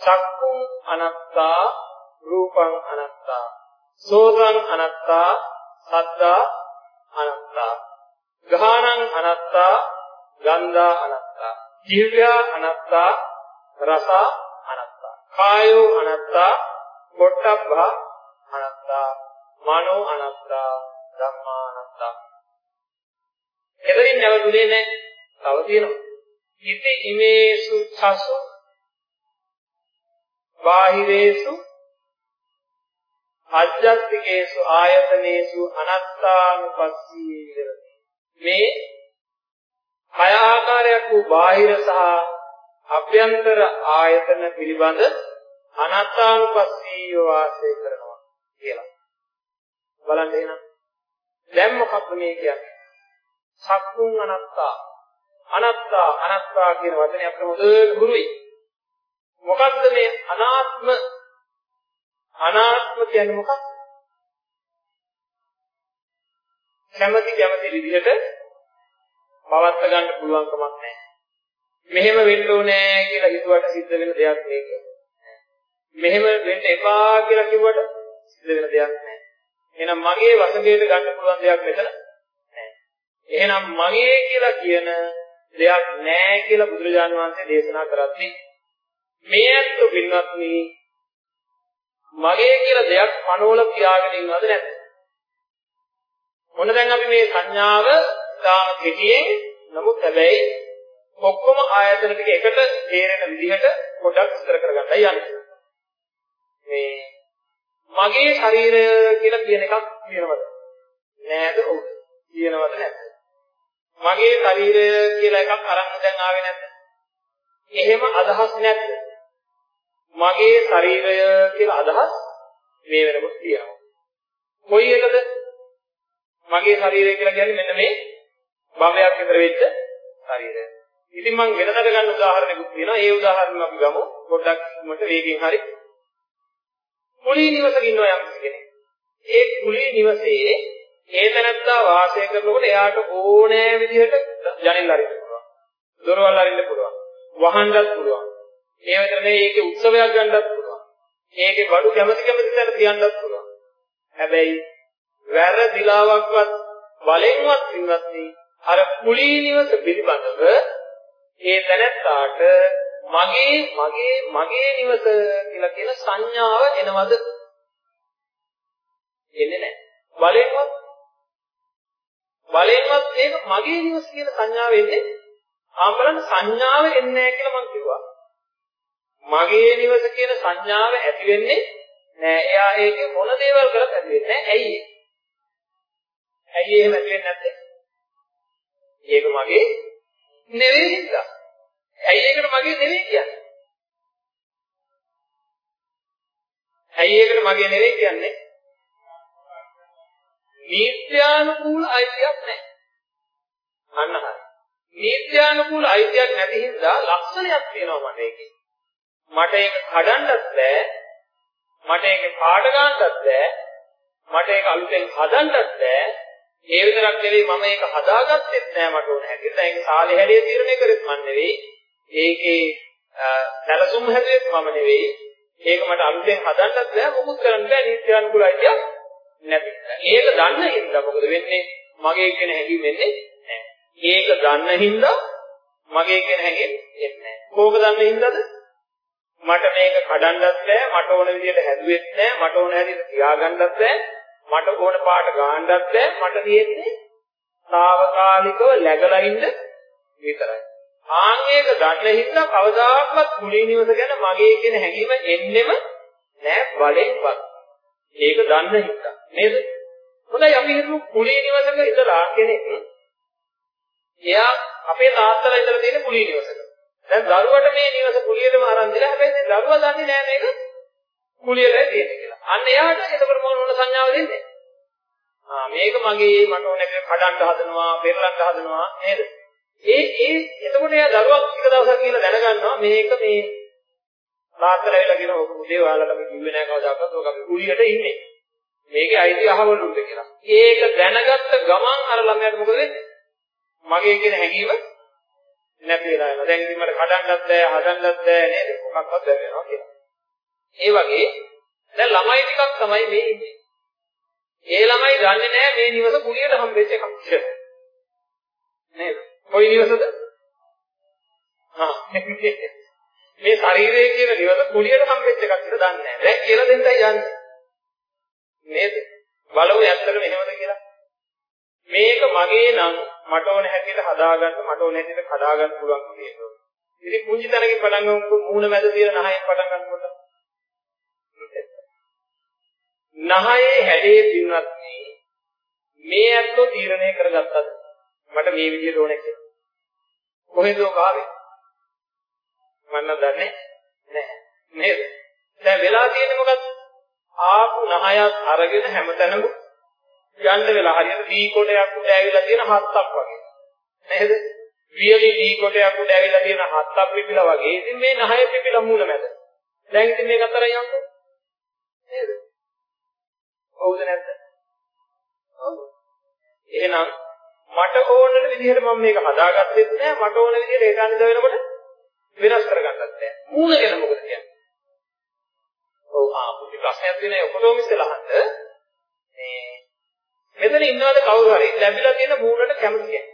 චක්කුං අනත්තා රූපං අනත්තා සෝතං අනත්තා සද්දා අනත්තා. ගානං අනත්තා ගන්ධා අනත්තා. ජීවයා අනත්තා රස අනත්තා. කායෝ අනත්තා පොට්ටබ්බා අනත්තා. මනෝ අනත්තා ධම්මා අනත්තා. එතනින් නැවතුනේ නැහැ තව තියෙනවා. ඉති ඉමේසු චසු බාහිරේසු අජ්ජත්තිකේසු ආයතනේසු අනත්තානුපස්සී විහෙරති මේ හය ආකාරයක් වූ බාහිර සහ අභ්‍යන්තර ආයතන පිළිබඳ අනත්තානුපස්සීව වාසය කරනවා කියලා. බලන්න එහෙනම්. දැන් මොකක්ද මේ කියන්නේ? සක්කුන් අනත්තා. අනත්තා අනත්තා කියන වචනේ අපිට හොඳට ගුරුයි මොකක්ද මේ අනාත්ම අනාත්ම කියන්නේ මොකක්ද? කැමැති කැමැති විදිහට පවත්ව ගන්න පුළුවන් කමක් නැහැ. මෙහෙම වෙන්න ඕනේ කියලා හිතුවට සිද්ධ වෙන දෙයක් මේක. මෙහෙම වෙන්න එපා කියලා කිව්වට සිද්ධ වෙන දෙයක් නැහැ. එහෙනම් මගේ වශයෙන් ගන්න පුළුවන් දෙයක් මෙතන නැහැ. එහෙනම් මගේ කියලා කියන දෙයක් නැහැ කියලා බුදුරජාණන් වහන්සේ දේශනා කරද්දී මේ ඇත්ත පින්වත්නි මගේ කියලා දෙයක් පනෝල පියාගෙන ඉන්නවද නැද්ද? මොන දැන් අපි මේ සංඥාව තාම කෙටියෙන් නමුත් හැබැයි ඔක්කොම ආයතන ටික එකට තේරෙන විදිහට පොඩ්ඩක් විස්තර කරගන්නයි යන්නේ. මේ මගේ ශරීරය කියලා කියන එකක් කියනවද? නෑද? ඔව්. කියනවද නැද්ද? මගේ ශරීරය කියලා එකක් අරන් දැන් ආවේ නැද්ද? එහෙම අදහස් නැද්ද? මගේ ශරීරය කියලා අදහස් මේ වෙනකොට තියෙනවා. කොයි එකද? මගේ ශරීරය කියලා කියන්නේ මෙන්න මේ භවයක් විතර වෙච්ච ශරීරය. ඉතින් මම වෙනදට ගන්න උදාහරණයක් තියෙනවා. ඒ උදාහරණ අපි ගමු. පොඩ්ඩක් මට වේගෙන් හරි. කුලී නිවසක ඉන්නවා යම් කෙනෙක්. ඒ කුලී නිවසේ ඒ තැනත්තා වාසය කරනකොට එයාට ඕනෑ විදිහට ජනෙල් අරින්න පුළුවන්. දොරවල් අරින්න පුළුවන්. වහන්නත් පුළුවන්. ඒ විතර නෙවෙයි ඒකේ උත්සවයක් ගන්නත් පුළුවන්. ඒකේ බඩු කැමති කැමති තැන තියන්නත් පුළුවන්. හැබැයි වැරදිලාවක්වත් බලෙන්වත් ඉන්නත්නි අර කුලී නිවස පිළිබඳව ඒ දැනත්තාට මගේ මගේ මගේ නිවස කියලා කියන සංඥාව එනවද? එන්නේ නැහැ. බලෙන්වත් බලෙන්වත් මේක මගේ නිවස කියන සංඥාව එන්නේ ආම්බලන් සංඥාව එන්නේ නැහැ කියලා මම කිව්වා. මගේ නිවස කියන සංඥාව ඇති වෙන්නේ නෑ. එයා ඒකේ මොන දේවල් කරත් ඇති වෙන්නේ නෑ. ඇයි ඇයි එහෙම ඇති වෙන්නේ නැත්තේ? ඒක මගේ නෙවෙයි හින්දා. ඇයි ඒකට මගේ නෙවෙයි කියන්නේ? ඇයි ඒකට මගේ නෙවෙයි කියන්නේ? නීත්‍යානුකූල අයිතියක් නැහැ. අන්න හරි. නීත්‍යානුකූල අයිතියක් නැති හින්දා ලක්ෂණයක් තියෙනවා මට ඒකේ. මට ඒක කඩන්නත් බෑ. මට ඒක පාඩ ගන්නත් බෑ. මට ඒක අලුතෙන් හදන්නත් බෑ. ඒ විතරක් නෙවෙයි මම ඒක හදාගත්තෙත් නෑ මට ඕන හැටියට. දැන් ඒක සාලේ හැඩය තීරණය කරෙත් මම නෙවෙයි. ඒකේ සැලසුම් හැදුවෙත් මම නෙවෙයි. ඒක මට අලුතෙන් හදන්නත් බෑ. මොකුත් කරන්න බෑ. නීත්‍යානුකූල අයිතියක් නැති. ඒක දන්න හින්දා මොකද වෙන්නේ? මගේ කියන හැඟීම එන්නේ නෑ. ඒක දන්න හින්දා මගේ කියන හැඟීම එන්නේ නෑ. කෝක දන්න හින්දාද? මට මේක කඩන්නත් බෑ මට ඕන විදිහට හැදුවෙත් නෑ මට ඕන හැටියට තියාගන්නත් බෑ මට ඕන පාට ගන්නත් බෑ මට තියෙන්නේ తాවකාලිකව läගලා ඉන්න විතරයි. ආන් ඒක ගන්න හින්දා කවදාකවත් කුලී නිවස ගැන මගේ කියන හැඟීම එන්නෙම නෑ බලෙන්වත් ඒක දන්න හින්දා. නේද? හොඳයි අපි හිතමු කුලී නිවසක ඉඳලා කෙනෙක් එයා අපේ තාත්තලා ඉඳලා තියෙන කුලී නිවසක. දැන් දරුවට මේ නිවස කුලියටම අරන් දිලා හැබැයි දැන් දරුවා දන්නේ නැහැ මේක කුලියට තියෙන්නේ කියලා. අන්න එයාට එතකොට මොන මොන සංඥාව දෙන්නේ? ආ මේක මගේ මට ඕනේ කියලා කඩන්න හදනවා, පෙරලන්න හදනවා නේද? ඒ ඒ එතකොට එයා දරුවා ටික දවසක් කියලා දැනගන්නවා මේක මේ තාත්තලා ඇවිල්ලා කියන ඔක පුතේ ඔයාලට අපි කිව්වේ නෑ කවදාකවත් ඔක අපි කුලියට ඉන්නේ. මේකේ අයිති අහවලුන්ට කියලා. ඒක දැනගත්ත ගමන් අර ළමයාට මොකද වෙන්නේ? මගේ කියන හැඟීම නැති වෙලා යනවා. දැන් ඉතින් මට කඩන්නත් බෑ, හදන්නත් බෑ නේද? මොකක්වත් බැහැ වෙනවා කියලා. ඒ වගේ දැන් ළමයි ටිකක් තමයි මේ ඉන්නේ. ඒ ළමයි දන්නේ නැහැ මේ නිවස කුලියට හම්බෙච්ච එකක් කියලා. නේද? කොයි නිවසද? හා මේ ශරීරයේ කියන නිවස කුලියට හම්බෙච්ච එකක් කියලා දන්නේ නැහැ. දැන් කියලා දෙන්නයි යන්නේ. නේද? බලමු ඇත්තටම එහෙමද කියලා. මේක මගේ නම් මට ඕන හැටියට හදාගන්න මට ඕන හැටියට හදාගන්න පුළුවන් කියනවා. ඉතින් පුංචි තැනකින් පටන් ගමු මූණ මැද තියෙන නහයෙන් පටන් ගන්නකොට. නහයේ හැඩේ පින්වත් මේ ඇත්තෝ තීරණය කරගත්තද? මට මේ විදිහට ඕනේ කියලා. කොහෙද ඔක ආවේ? මම දන්නේ නැහැ. නේද? දැන් වෙලා තියෙන්නේ මොකද්ද? ආපු නහයක් අරගෙන හැමතැනම යන්න වෙලා හරියට දී කොටයක් උඩ ඇවිල්ලා තියෙන හත්තක් වගේ. නේද? වියලි දී කොටයක් උඩ ඇවිල්ලා තියෙන හත්තක් පිපිලා වගේ. ඉතින් මේ නහය පිපිලා මූල මැද. දැන් ඉතින් මේක අතර යන්නේ. නේද? හවුද නැද්ද? ඔව්. එහෙනම් මට ඕන විදිහට මම මේක හදාගත්තෙත් නෑ මට ඕන විදිහට ඒක අනිද වෙනකොට වෙනස් කරගන්නත් නෑ. මූණ ගැන මොකද කියන්නේ? ඔව් ආ පුඩි ප්‍රශ්නයක් තියෙනවා ඔකොටම ඉස්සෙල්ලා අහන්න. මේ මෙතන ඉන්නවද කවුරු හරි ලැබිලා තියෙන මූණට කැමති කෙනෙක්?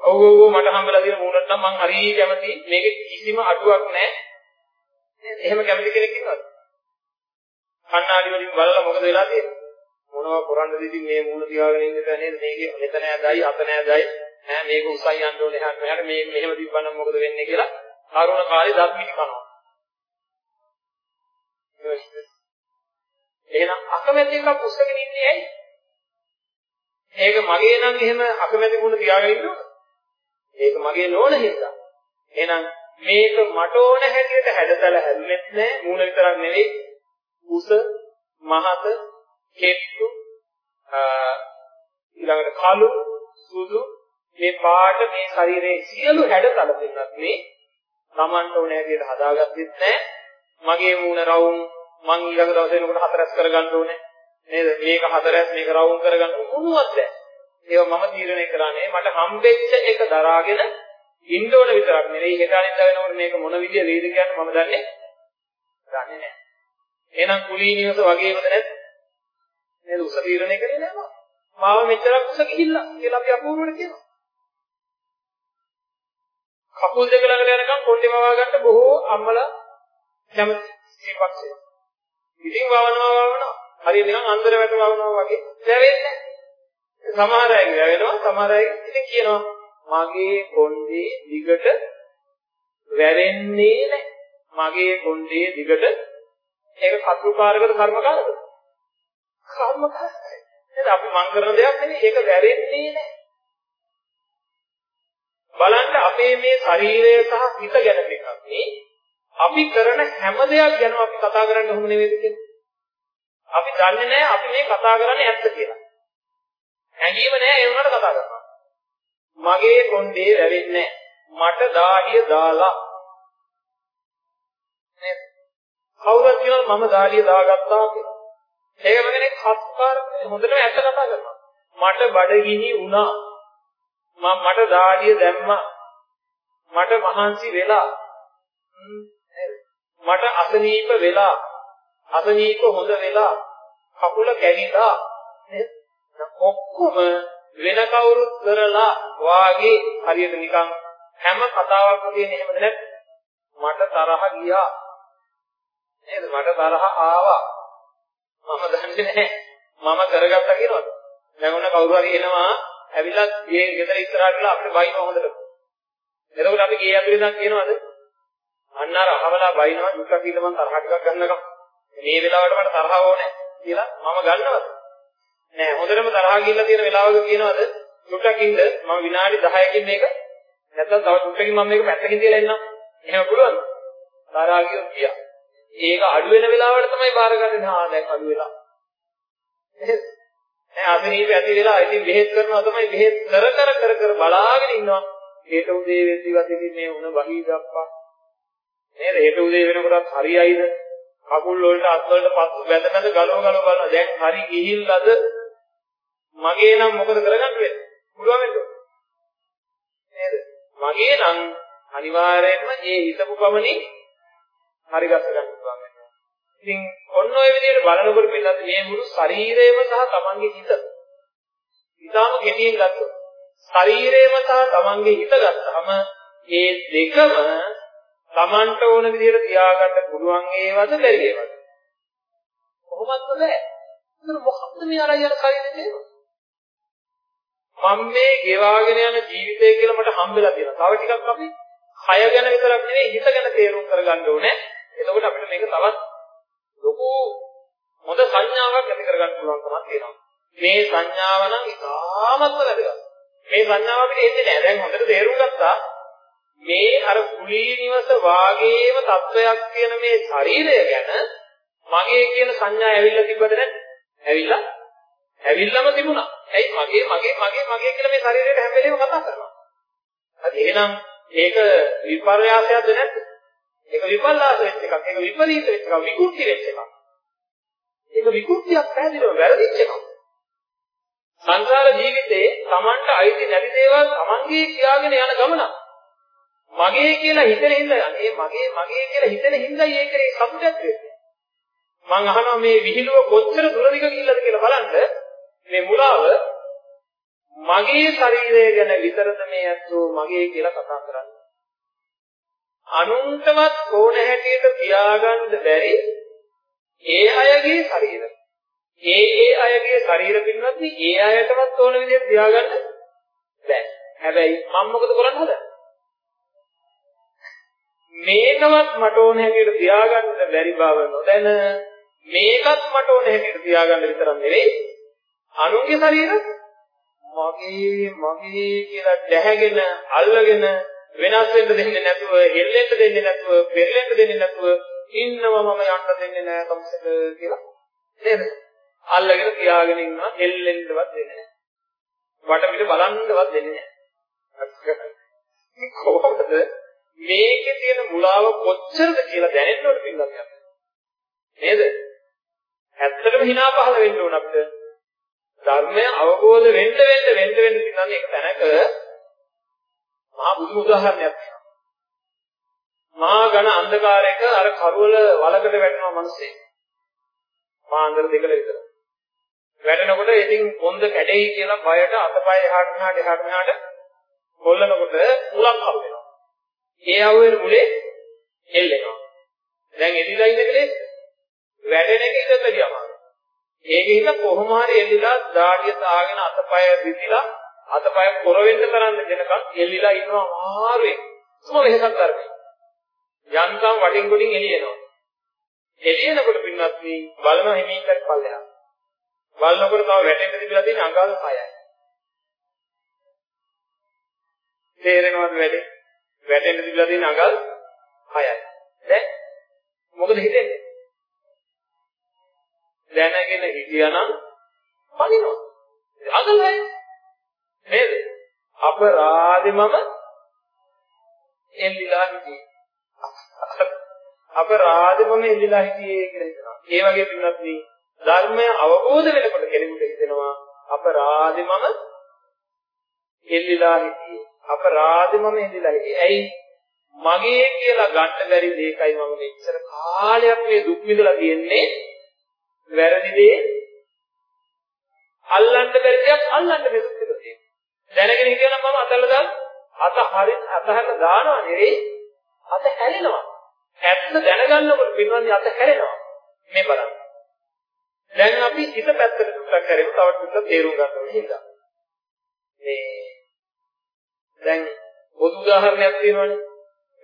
ඔව් ඔව් මට හම්බෙලා තියෙන මූණට නම් මං හරිය කැමතියි. මේකේ කිසිම අඩුවක් නැහැ. එහෙම කැමති කෙනෙක් ඉන්නවද? කණ්ණාඩි වලින් බලලා මොකද වෙලා තියෙන්නේ? මොනවා කරන්නද ඉතින් මේ මූණ තියාගෙන ඉන්න බෑ නේද? මේකේ මෙතන ඇදයි අතන ඇදයි ඈ මේක උසයි යන්න ඕනේ එහාට මෙහාට මේ මෙහෙම තිබ්බනම් මොකද වෙන්නේ කියලා කරුණ කාලේ දත් මිටි කනවා. එහෙනම් අකමැති එකක් උස්සගෙන ඉන්නේ ඇයි? ඒක මගේ නම් එහෙම අකමැති වුණ තියාගෙන ඉන්නවද? ඒක මගේ නෝන හින්දා. එහෙනම් මේක මට ඕන හැටියට හැදතල හැදුනෙත් නෑ මූණ විතරක් නෙවෙයි උස මහත කෙට්ටු ඊළඟට කළු සුදු මේ පාට මේ ශරීරයේ සියලු හැඩතල දෙන්නත් මේ Tamanට ඕන හැටියට හදාගත්තෙත් නෑ මගේ මූණ රවුම් මං ඊළඟ දවසේ එනකොට හතරස් කරගන්න ඕනේ. නේද? මේක හතරස් මේක රවුම් කරගන්න මොනවද ඒව මම තීරණය කරන්නේ මට හම්බෙච්ච එක දරාගෙන ඉන්න ඕන විතරක් නෙවෙයි. හෙට අනිත් වෙනකොට මේක මොන විදිය වේද කියන්නේ මම දන්නේ දන්නේ නැහැ එහෙනම් කුලී නිවස වගේමද නැද්ද? නේද? උස තීරණය කරේ නෑ මාව මෙච්චරක් උස ගිහිල්ලා කියලා අපි අපූර්වට කියනවා. කකුල් දෙක ළඟට යනකම් කොණ්ඩේ මවා ගන්න බොහෝ අම්මලා කැමති සිපක්ෂය. ඉතින් වවනවා වවනවා. හරිය නිකන් අන්දර වැට වවනවා වගේ දැවෙන්නේ සමහර අය වැවෙනවා සමහර අය ඉතින් කියනවා මගේ කොණ්ඩේ දිගට වැරෙන්නේ නැහැ. මගේ කොණ්ඩේ දිගට ඒක කතුකාරකද කර්මකාරකද? කර්මකාරකයි. නේද අපි මං කරන දෙයක් නෙවෙයි ඒක වැරෙන්නේ නැහැ. බලන්න අපේ මේ ශරීරය සහ හිත ගැන එකක් නේ. අපි කරන හැම දෙයක් ගැන අපි කතා කරන්න හොම නෙවෙයිද කියන්නේ. අපි දන්නේ නැහැ අපි මේ කතා කරන්නේ ඇත්ත කියලා. හැඟීම නැහැ ඒ වුණාට කතා කරනවා. මගේ කොණ්ඩේ වැවෙන්නේ මට දාඩිය දාලා නේද? කවුරුත් කියනවා මම දාඩිය දාගත්තා කියලා. ඒකම කෙනෙක් හස්කාර හොඳටම ඇත්ත කතා කරනවා. මට බඩගිනි වුණා. මම මට දාඩිය දැම්මා. මට මහන්සි වෙලා. මට අසනීප වෙලා. අසනීප හොඳ වෙලා. කකුල කැඩිලා. ඔක්කොම වෙන කවුරුත් කරලා වාගේ හරියට නිකන් හැම කතාවක් වගේ නෙමෙයිද නැත් මට තරහ ගියා නේද මට තරහ ආවා මම දන්නේ නැහැ මම කරගත්තා කියනවද දැන් ඔන්න කවුරු හරි එනවා ඇවිල්ලා ගේ ගෙදර ඉස්සරහට ගිහලා අපිට බයින හොඳට. එතකොට අපි ගේ ඇතුලේ ඉඳන් කියනවාද? අන්න අර අහවලා බයිනවා දුක්ඛ කියලා මම තරහ ටිකක් ගන්නකම්. මේ වෙලාවට මට තරහ ඕනේ කියලා මම ගන්නවද? නෑ හොඳටම තරහ ගිහිල්ලා තියෙන වෙලාවක කියනවාද? දුක්ඛකින්ද මම විනාඩි 10කින් මේක නැත්නම් තව දුක්ඛකින් මම මේක පැත්තකින් තියලා එන්නම්. එහෙම පුළුවන්ද? තරහ ගියොත් ගියා. ඒක අඩු වෙන වෙලාවට තමයි බාර ගන්න. හා දැන් අඩු වෙලා. නෑ අසනීප ඇති වෙලා ඉතින් බෙහෙත් කරනවා තමයි බෙහෙත් කර කර කර කර බලාගෙන ඉන්නවා. හෙට උදේ වෙද්දි වදින් මේ උණ වහීදප්පා. නේද? හෙට උදේ වෙනකොටත් හරියයිද? කකුල් වලට අත් වලට පස් බැඳ බැඳ ගලව ගලව බලනවා. දැන් හරි ගිහිල්ලාද? මගේ නම් මොකද කරගන්න වෙන්නේ? පුළුවන් නේද? නේද? මගේ නම් අනිවාර්යයෙන්ම ඒ හිතපු පමණින් හරි ගස්ස ගන්න පුළුවන් වෙනවා. ඉතින් ඔන්න ඔය විදිහට බලනකොට පිළිබඳ මේ මුළු ශරීරයම සහ තමන්ගේ හිත. ඊටාම ගෙටියෙන් ගත්තොත් ශරීරයම සහ තමන්ගේ හිත ගත්තාම මේ දෙකම තමන්ට ඕන විදිහට තියාගන්න පුළුවන් ඒවද බැරි ඒවද? කොහොමද බෑ? ඒතර මොකක්ද මේ අරයි යන ශරීරේ තියෙන්නේ? මම මේ ගෙවාගෙන යන ජීවිතය කියලා මට හම්බෙලා තියෙනවා. තව ටිකක් අපි කය ගැන විතරක් නෙවෙයි හිත ගැන තේරුම් කරගන්න ඕනේ. එතකොට අපිට මේක තවත් ලොකු හොඳ සංඥාවක් ඇති කරගන්න පුළුවන්කමක් තියෙනවා. මේ සංඥාව නම් ඉතාමත්ම වැදගත්. මේ සංඥාව අපිට එන්නේ නැහැ. දැන් හොඳට තේරුම් ගත්තා මේ අර කුලී නිවස වාගේම තත්වයක් කියන මේ ශරීරය ගැන මගේ කියන සංඥා ඇවිල්ලා තිබ්බද නැද්ද? ඇවිල්ලා ඇවිල්ලාම තිබුණා. ඇයි මගේ මගේ මගේ මගේ කියලා මේ ශරීරයට හැම වෙලේම කතා කරනවා. හරි එහෙනම් ඒක විපර්යාසයක්ද නැද්ද? ඒක විපල්ලාස වෙච්ච එකක්. ඒක විපරීත වෙච්ච එකක්. විකෘති වෙච්ච එකක්. ඒක විකෘතියක් පැහැදිලිව වැරදිච්ච එකක්. සංසාර ජීවිතේ Tamanට අයිති නැති දේවල් Tamanගේ කියාගෙන යන ගමන. මගේ කියලා හිතෙන හින්දා අනේ මගේ මගේ කියලා හිතෙන හින්දායි ඒකේ සතුටක් වෙන්නේ. මං අහනවා මේ විහිළුව කොච්චර දුරදිග ගිහිල්ලාද කියලා බලන්න මේ මුලාව මගේ ශරීරය ගැන විතරද මේ අත්ෝ මගේ කියලා කතා කරන්නේ. අනුන්ටවත් ඕන හැටියට තියාගන්න බැරි ඒ අයගේ ශරීර. ඒ ඒ අයගේ ශරීර පින්නත් ඒ අයටවත් ඕන විදිහට තියාගන්න බැහැ. හැබැයි මම මොකද කරන්න හදන්නේ? මේකවත් මට ඕන හැටියට තියාගන්න බැරි බව නොදැන මේකත් මට ඕන හැටියට තියාගන්න විතරක් නෙවෙයි. අනුන්ගේ ශරීර මගේ මගේ කියලා දැහැගෙන අල්ලගෙන වෙනස් වෙන්න දෙන්නේ නැතුව හෙල්ලෙන්න දෙන්නේ නැතුව පෙරලෙන්න දෙන්නේ නැතුව ඉන්නවා මම යන්න දෙන්නේ නැහැ කම්සක කියලා නේද? අල්ලගෙන තියාගෙන ඉන්නවා හෙල්ලෙන්නවත් දෙන්නේ නැහැ. වටපිට බලන්නවත් දෙන්නේ නැහැ. කොහොමද? මේකේ තියෙන මුලාව කොච්චරද කියලා දැනෙන්න ඕන පිළිගන්න නේද ඇත්තටම hina පහල වෙන්න ඕන අපිට ධර්මය අවබෝධ වෙන්න වෙන්න වෙන්න වෙන්න ඉන්නන්නේ එක තැනක මහා බුදු උදාහරණයක් තියෙනවා. මහා ඝන අන්ධකාරයක අර කරවල වලකට වැටෙනවා මිනිස්සේ. මහා අන්ධර දෙකල විතර. වැටෙනකොට ඉතින් පොන්ද කැඩෙයි කියලා බයට අතපය එහාට මෙහාට එහාට මෙහාට කොල්ලනකොට මුලක් හම් වෙනවා. ඒ අවුවේ මුලේ එල්ලෙනවා. දැන් එදිලා ඉන්න කලේ වැටෙන එක ඉඳලා අමාරුයි. ඒකෙහිද කොහොම හරි එල්ලලා දාඩිය තාගෙන අතපය විදිලා අතපය පොර වෙන්න කරන්න දෙනකන් එල්ලිලා ඉන්නවා අමාරුයි. සුම වෙහසක් කරන්නේ. යන්තම් වටින් ගොඩින් එළියනවා. එළියනකොට පින්නත් මේ බලන හිමින් කර පල්ලෙහා. බලනකොට තව වැටෙන්න තිබිලා තියෙන අඟල් 6යි. තේරෙනවද වැඩේ? වැටෙන්න තිබිලා තියෙන අඟල් 6යි. දැන් මොකද හිතෙන්නේ? දැනගෙන හිටියානම් පණිනවා. අඟලයි. නේද? අපරාධෙමම එල්ලිලා හිටියේ. අපරාධෙමම එල්ලිලා හිටියේ කියලා හිතනවා. ඒ වගේ පින්නත් මේ ධර්මය අවබෝධ වෙනකොට කෙනෙකුට හිතෙනවා අපරාධෙමම එල්ලිලා හිටියේ. අපරාධෙමම එල්ලිලා හිටියේ. ඇයි? මගේ කියලා ගන්න බැරි දෙයකයි මම මෙච්චර කාලයක් මේ දුක් විඳලා තියෙන්නේ. වැරදි දේ අල්ලන්න බැරි දෙයක් අල්ලන්න බැරුව තියෙනවා. දැනගෙන හිටියනම් මම අතල්ලා දාන අත හරි අතහට දානවා නෙවෙයි අත හැලෙනවා. ඇත්ත දැනගන්නකොට පින්වන්දි අත හැලෙනවා. මේ බලන්න. දැන් අපි හිත පැත්තට දුක්ක් කරේම තව ටිකක් තේරුම් ගන්න ඕනේ හින්දා. මේ දැන් පොදු උදාහරණයක් තියෙනවනේ.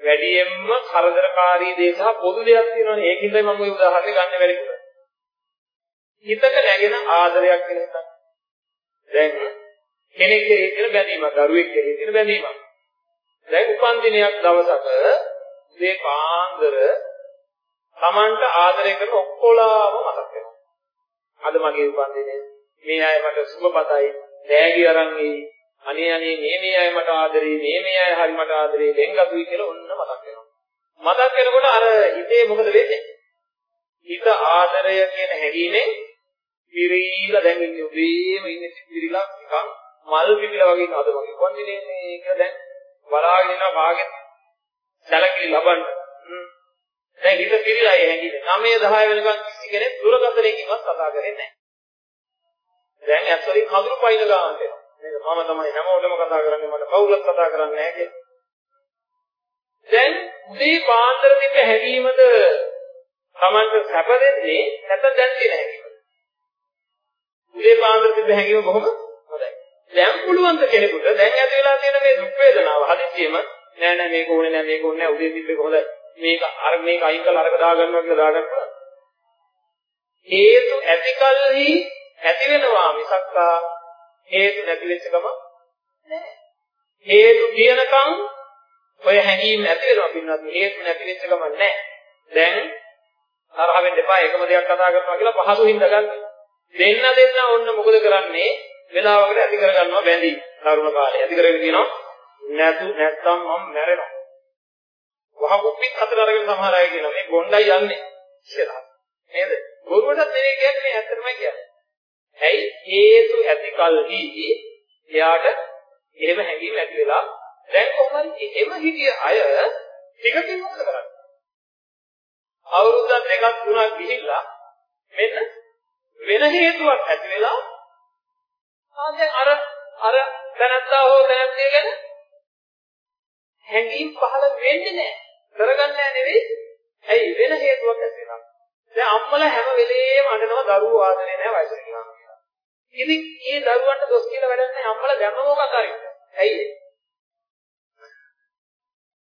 වැඩියෙන්ම කරදරකාරී දේ සහ පොදු දෙයක් තියෙනවනේ. ඒකින්දයි මම ওই උදාහරණය ගන්න බැරි වුණා. හිතක නැගෙන ආදරයක් කියලා හිතන්න. දැන් කෙනෙක් කෙරෙහි තියෙන බැඳීමක්, දරුවෙක් කෙරෙහි තියෙන බැඳීමක්. දැන් උපන් දිනයක් දවසක මේ පාන්දර Tamanට ආදරය කරන ඔක්කොලාම මතක් වෙනවා. අද මගේ උපන් දිනේ මේ අය මට සුබපතයි. දෑගි අරන් අනේ අනේ මේ මේ අය මට ආදරේ මේ මේ අය හරි මට ආදරේ දෙංගතුයි කියලා ඔන්න මතක් වෙනවා. මතක් වෙනකොට අර හිතේ මොකද වෙන්නේ? හිත ආදරය කියන හැඟීමෙන් පිරීලා දැන් ඉන්නේ ඔබේම ඉන්නේ පිරීලා නිකන් මල් පිපිලා වගේ අද වගේ. කොන්දිනේ මේක දැන් බලාගෙන ඉන්නවා භාගෙත් සැලකිලි ලබන්න. දැන් හිත පිරීලා ඒ හැඟීම 9 10 වෙනකන් කිසි කෙනෙක් දුරකථනයකින්වත් කතා කරන්නේ නැහැ. දැන් ඇත්තටම කඳුළු පයින් ගන්නට එනවා. නේද? මම තමයි හැමෝටම කතා කරන්නේ මට කවුරුත් කතා කරන්නේ නැහැ කියලා. දැන් උදේ පාන්දර තිබ්බ හැඟීමද Tamanට සැප දෙන්නේ නැත්නම් දැන් තියෙන හැඟීමද? උදේ පාන්දර තිබ්බ හැඟීම බොහොම හොඳයි. දැන් පුළුවන් ද කෙනෙකුට දැන් ඇති වෙලා තියෙන මේ දුක් වේදනාව හදිස්සියෙම නෑ නෑ මේක ඕනේ නෑ මේක ඕනේ නෑ උදේ තිබ්බේ හොඳයි. මේක අර මේක අයින් කරලා අරක දාගන්නවා කියලා දාගන්නවා. හේතු ඇතිකල්හි ඇති වෙනවා මිසක්කා හේතු නැති වෙච්ච ගම නෑ. හේතු තියෙනකන් ඔය හැඟීම් නැති වෙනවා පින්නත් හේතු නැති වෙච්ච ගම නෑ. දැන් තරහ වෙන්න එපා එකම දෙයක් කතා කරනවා කියලා පහසු හින්දා ගන්න. දෙන්න දෙන්න ඔන්න මොකද කරන්නේ? වෙලාවකට ඇති කරගන්නවා බැඳී. තරුණ කාලේ ඇති කරගෙන කියනවා නැතු නැත්තම් මම මැරෙනවා. වහකුප්පිත් අතර අරගෙන සමහර අය කියනවා මේ ගොණ්ඩයි යන්නේ කියලා. නේද? ගොරුවටත් නෙවෙයි කියන්නේ ඇත්තටම කියන්නේ. ඇයි හේතු ඇති කලදී එයාට එහෙම හැඟීම් ඇති වෙලා දැන් කොහොමද එහෙම හිටිය අය ටිකකින් මොකද කරන්නේ? අවුරුද්දක් දෙකක් තුනක් ගිහිල්ලා මෙන්න වෙන හේතුවක් ඇති වෙලා ආ දැන් අර අර දැනත්තා හෝ දැනත්තිය ගැන හැඟීම් පහළ වෙන්නේ නැහැ. කරගන්නේ නෙවෙයි. ඇයි වෙන හේතුවක් ඇති වෙනවා. දැන් අම්මලා හැම වෙලේම අඬනවා දරුවෝ ආදරේ නැහැ වයසට ගියාම කියලා. ඉතින් මේ දරුවන්ට දොස් කියලා වැඩක් නැහැ අම්මලා දැම්ම මොකක් හරි. ඇයි